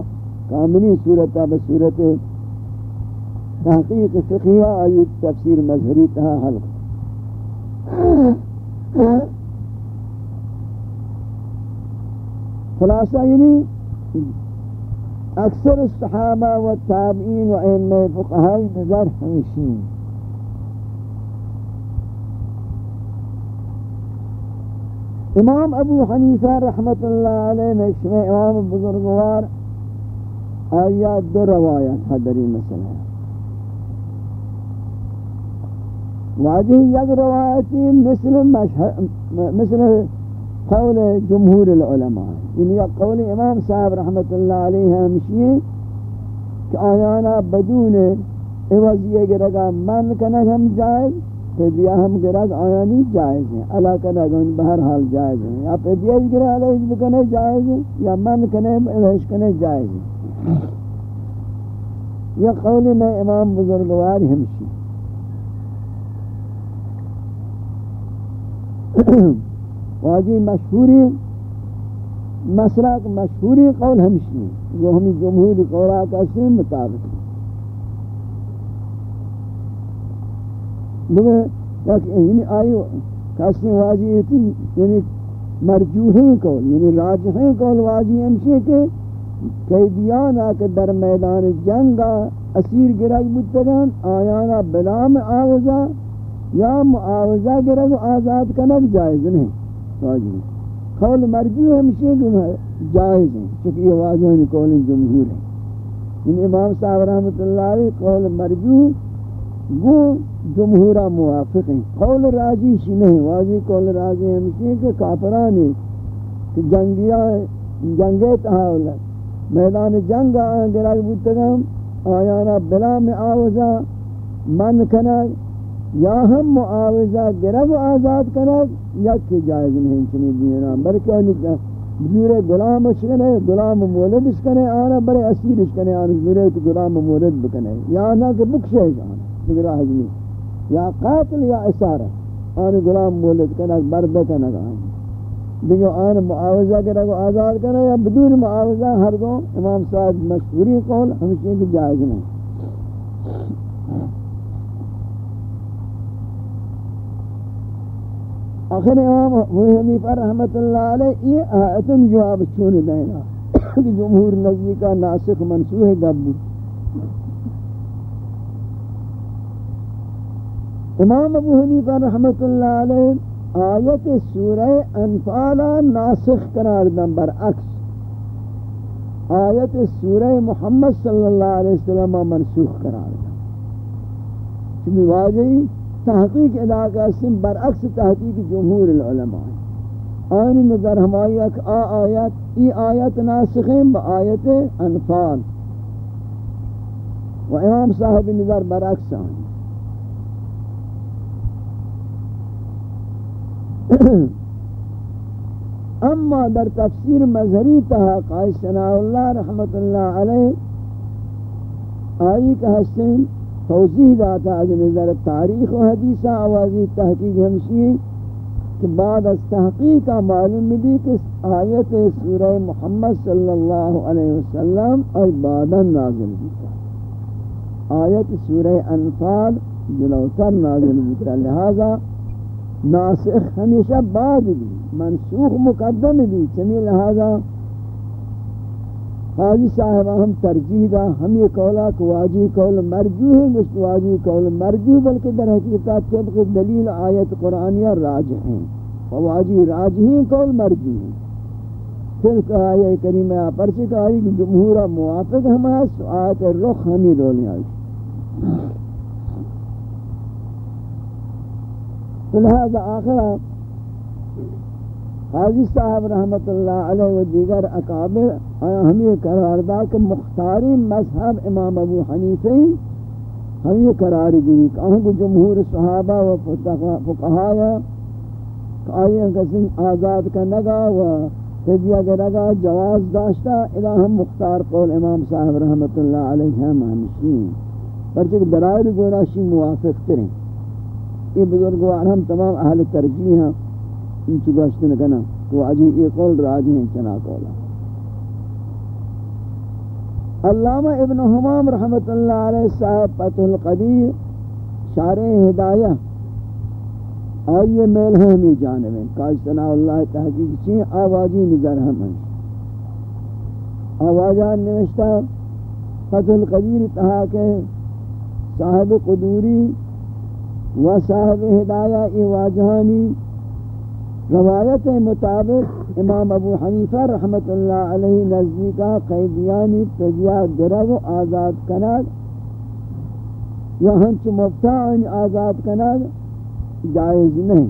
کاملی صورتہ بصورت تحقیق فقیہ آیت تفسیر مظہری تہا حلق خلاصہ یعنی اکثر الصحابہ و تابعین و ائمہ فقہائی نظر ہمشین إمام أبو حنیفہ رحمت اللہ علیہ میں إمام بزرگوار آیات دو روایت حدری مسئلہ واجہ یک روایتی مثل, مثل قول جمہور العلماء. یعنی قول امام صاحب رحمت اللہ علیہ ہمشی کہ آیانا بدون عوضی گرگا من کنگ ہم جائز فدیہ ہم گرگ آیانی جائز ہیں اللہ کنگ ہم بہرحال جائز ہیں یا فدیہ گرگ علیہ بکنے جائز ہیں یا من کنگ عوض کنے جائز ہیں یہ قول میں امام بزرگوار ہمشی واجی مشہوری مسلک مشہوری قول ہمشی جو ہمیں جمہوری قولہ کا سے مطابق لیکن یعنی آئی کسی واجی تھی یعنی مرجوحی قول یعنی راجحی قول واجی ہمشی کے قیدیان آکے در میدان جنگا، اسیر گرگ بودتگان آیانا بلام آوزا یا معاوضہ گرے گرگ آزاد کنک جائز نہیں. جی. قول مرجو ہمشہ جائز ہیں، چونکہ یہ واجہ قول جمہور ہے ان امام صاحب رحمت اللہ علیہ قول مرجو گو جمہورہ موافق ہیں. قول راجی شی نہیں واجی قول راجی ہمشہ کہ کافرانی کہ جنگیاں جنگے تحاول میدان جنگ آن گرائی بودتگم آیانا بلا میں آوزا من کنگ یا ہم معاوضہ گرب آزاد کنک یا کہ جائز نہیں چنی دینا بلکہ انہی بزور غلام اشکنے غلام مولد اشکنے آنا برے اسیر اشکنے آنا زورت غلام مولد بکنے یا نا کہ بکشے آنا بگرہ حجمی یا قاتل یا اسارہ آنا غلام مولد کنک برد کنک آنا دیکھو آنا معاوضہ گرب آزاد کنک یا بدون معاوضہ ہر دو، امام صاحب مشہوری قول ہمشہ کی جائز نہیں. آخر امام ابو حنیفہ رحمت اللہ علیہ یہ آیتن جواب چون دینا کہ جمہور نزدی کا ناسخ منسوح گبو امام ابو حنیفہ رحمت اللہ علیہ آیت سورہ انفال ناسخ قرار دن برعکس۔ آیت سورہ محمد صلی اللہ علیہ وسلم منسوخ قرار دن۔ چمی واجہی؟ تحقیق ادا کا سن برعکس تحقیق جمہور العلماء آئین نظر ہمائی ایک آ آیت، ای آیت ناسخین با آیت انفال۔ و امام صاحب نظر برعکس آئین۔ اما در تفسیر مظہری تہا قائد سناء اللہ رحمت اللہ علیہ، آئی کہ حسین توضیح داتا از نظر تاریخ و حدیثہ آوازی تحقیق ہمشی کہ بعد از تحقیق معلوم بھی کہ آیت سورہ محمد صلی اللہ علیہ وسلم ای بعدا نازل بیتا آیت سورہ انفال جلوتر نازل بیتا لہذا ناسخ ہمیشہ بعد بھی منسوخ مقدم بھی چمی لہذا حاجی صاحب ہم ترجیح دا ہم یہ قولا کہ واجی قول مرجو ہے مشت واجی قول مرجو بلکہ در حقیقت طبق دلیل آیت قرآنیہ راج ہیں۔ واجی راج ہی قول مرجو ہے پھر کہا یہ کریمہ پرچی کہا کہ جمہورہ موافق ہم ہے سعات رخ ہمیں دولی آئی۔ لہذا آخرہ حاضی صاحب رحمت اللہ علیہ و دیگر اکابر آیا ہمیں قرار دا کہ مختاری مذہب امام ابو حنیفہ ہمیں قرار گئی کہ آہاں کو جمہور صحابہ و فقہایا کہ آئیے کسی آزاد کا نگا و تجیہ کے نگا جواز داشتا الہ ہم مختار قول امام صاحب رحمت اللہ علیہ ہم ہمشین پرچہ درائر گوراشی موافق تریں۔ یہ بزرگوار ہم تمام اہل ترجیح ہیں۔ ان چگوشت نکنا تو آجی یہ قول راجی ہیں، چنا قولا۔ علامہ ابن حمام رحمت اللہ علیہ صاحب فتح القدیر شارع ہدایہ۔ آئیے میل ہیں ہمیں جانبیں۔ کاج سنا اللہ تحقیق چین آوازی نظر ہم ہیں۔ آوازان نوشتہ فتح القدیر تہا کے صاحب قدوری و صاحب ہدایہ ای واجہانی روایت مطابق امام ابو حنیفہ رحمت اللہ علیہ نزدیکا قیدیانی تجیہ گرگ آزاد کنگ یا ہنچ مفتاعن آزاد کنگ جائز نہیں۔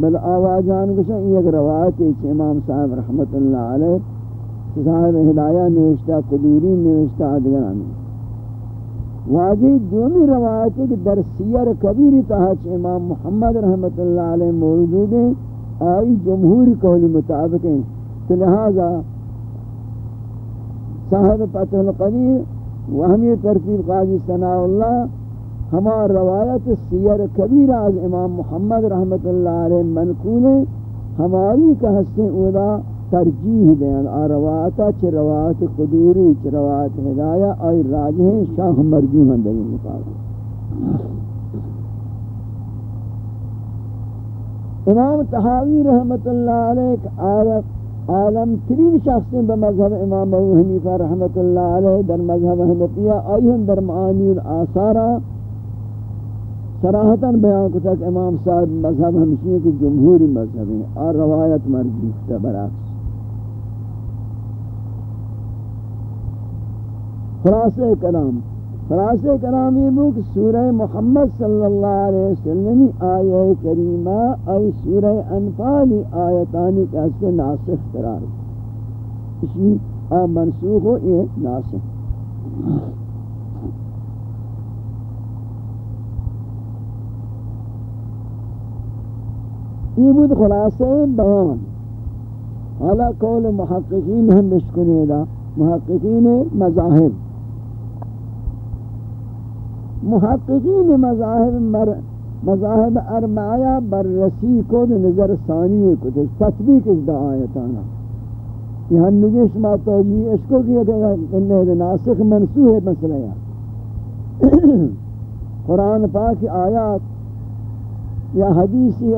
بل آوازان کشن ایک روایت ایچ امام صاحب رحمت اللہ علیہ صاحب ہدایہ نوشتہ، قدوری نوشتہ ادگرانی واجی دومی روایت ہے کہ در سیر کبیری تحت امام محمد رحمت اللہ علیہ موجود ہیں۔ آئی جمہوری قول مطابق ہیں۔ تو لہذا صاحب فتح القدیر وہمی ترتیب قاضی ثناء اللہ ہما روایت سیر کبیر از امام محمد رحمت اللہ علیہ منقول ہیں۔ ہماری کا حسن اولا ترجیح دیں آ رواتا چھ روات قدوری چھ روات ہدایہ، آئی راجہ ہیں، شاہ مرجو ہیں دیں مقابل امام تحاوی رحمت اللہ علیہ عالم ترین شخص ہیں، بمذہب امام ابو حنیفہ رحمت اللہ علیہ، در مذہب حنفیہ آئین، در معانی الآثارہ۔ صراحتاً بیان کو تک امام صاحب مذہب ہمشی کہ جمہوری مذہب ہیں اور روایت مرجیح تا برعکس۔ خلاصہ کلام خلاصہ کلام یہ بو کہ سورہ محمد صلی اللہ علیہ وسلم آیہ کریمہ ای سورہ انفال آیتانی کا اس کے ناسخ قرار اسی آ منسوخ ہو، یہ ناسخ۔ یہ بود خلاصہ بیان۔ حالا قول محققین ہم مشکنے دا محققین مذاہب۔ محققین مذاہب مر مذاہب اربعہ بررسی کو نظر ثانی کو تطبیق اس دا آیتانا۔ یہاں نگیش ما توجیہ اس کو کیا کہ انہیں ناسخ منسوح ہے مسئلہ یا قرآن پاک آیات یا حدیثی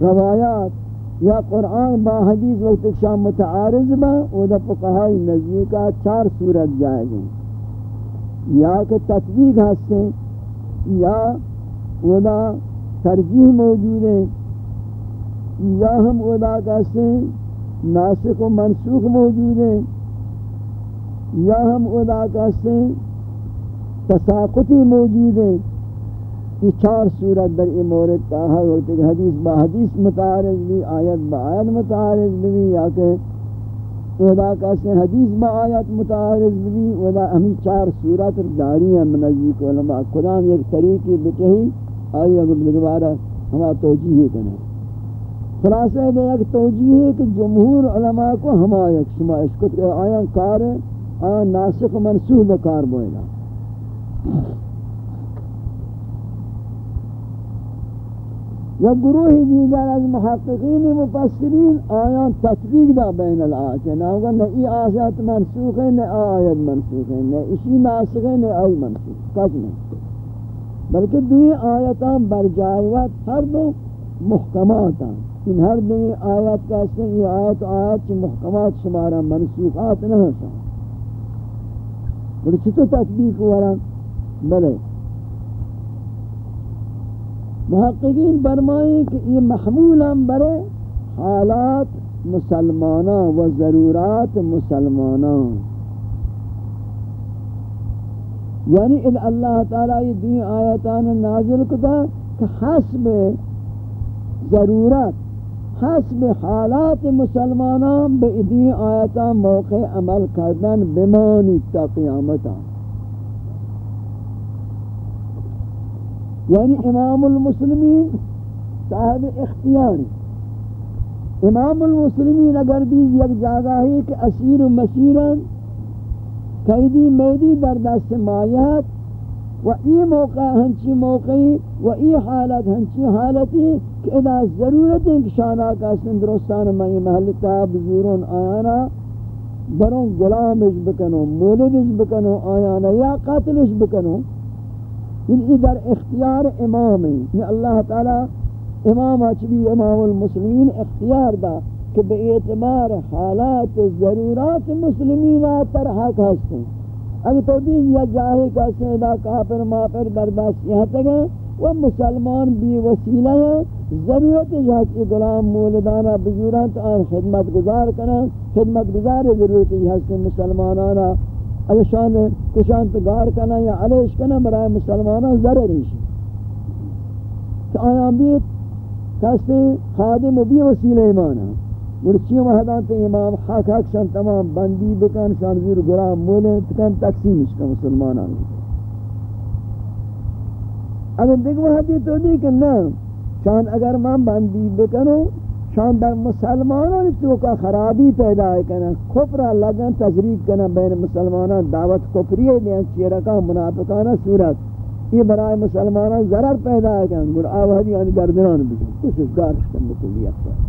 روایات یا قرآن با حدیث وقت شام متعارض با، او دا فقہائی نزدیکا چار صورت جائے گئے یا کہ تطبیق ہستے یا ودا ترجیح موجود ہے یا ہم ودا کہتے ناسخ و منسوخ موجود ہے یا ہم ودا کہتے تساقطی موجود ہے یہ چار صورت در این مورد کا ہے حدیث با حدیث متعارض بھی، آیت با آیت متعارض بھی، یا کہ ودا کہتے ہیں حدیث با آیت متعارض بھی ودا ہمیں چار صورت داری ہیں منزیق علماء. قرآن ایک طریقی بچہی آئی اگر دوبارہ ہما توجیہ کرنے خلاصہ دے ایک توجیہ ہے کہ جمہور علماء کو ہما ایک شما اشکت آیا کار ہے آیا ناسخ منسوح بکار بوئنا یا گروہ دیگر از محققین مفسرین آیان تطبیق دا بین الآیتین یعنی آگا نہ ای آیات منسوخ ہے نہ آیت منسوخ ہے نہ اسی ناسخ ہے نہ آئی منسوخ کس نہیں بلکہ دوی آیتان برجائیت ہر دو محکمات ہیں ان ہر دو آیت کا اس یہ آیت آیت چی محکمات شمارا منسوخات نہ ہوتا بلکہ چھتو تطبیق ورن بلے محققین برمائیں کہ یہ محمولا برے حالات مسلمانوں و ضرورات مسلمانوں یعنی ان اللہ تعالی یہ دین آیتان نازل کتا کہ حسب ضرورت، حسب حالات مسلمانان به ادی آیتا موقع عمل کردن بمانی تا قیامتا یعنی امام المسلمین صاحب اختیاری امام المسلمین اگر دیز یک جاگہ ہے کہ اسیر و مسیرن قیدی میدی در دست مایت و ای موقع ہنچی موقعی و ای حالت ہنچی حالتی کہ ادا ضرورت ہے کہ شانہ کا سندرستان میں محلتا بزورون آیانا، برون غلامش بکنو، مولدش بکنو، آیانا یا قاتلش بکنو. ان ادھر اختیار امام ہے یہ یعنی اللہ تعالی امام اچبی امام المسلمین اختیار دا کہ بے اعتبار حالات ضرورات مسلمین پر حق ہستے اگر تو دین یا جاہی کا سیدہ کافر، مافر برداشت یہاں تک ہے وہ مسلمان بھی وسیلہ ہے ضرورت ہے کہ غلام مولدانہ بزوران آن خدمت گزار کرنا خدمت گزار ضرورت ہے کہ مسلمانانا. اگر شان کشان کرنا یا علیش کرنا برای مسلمانان ضرر ہے کہ آیا بیت کسی خادم و بی وسیلہ ایمانا ورچی مہدان تے امام حق حق شان تمام بندی بکن شان زیر گرام مولے تکن تقسیمش کا مسلمان آنے اگر دیکھ وحدی تو دی کہ نا شان اگر من بندی بکنو شان در مسلمانان تو کا خرابی پیدا ہے کنا کفر لگن تذریق کنا بین مسلمانان دعوت کفری دیں کا منافقانہ صورت یہ برائے مسلمانان ضرر پیدا ہے کنا گر آوہدی آن گردنان بھی کچھ گارش کن بکلیت پر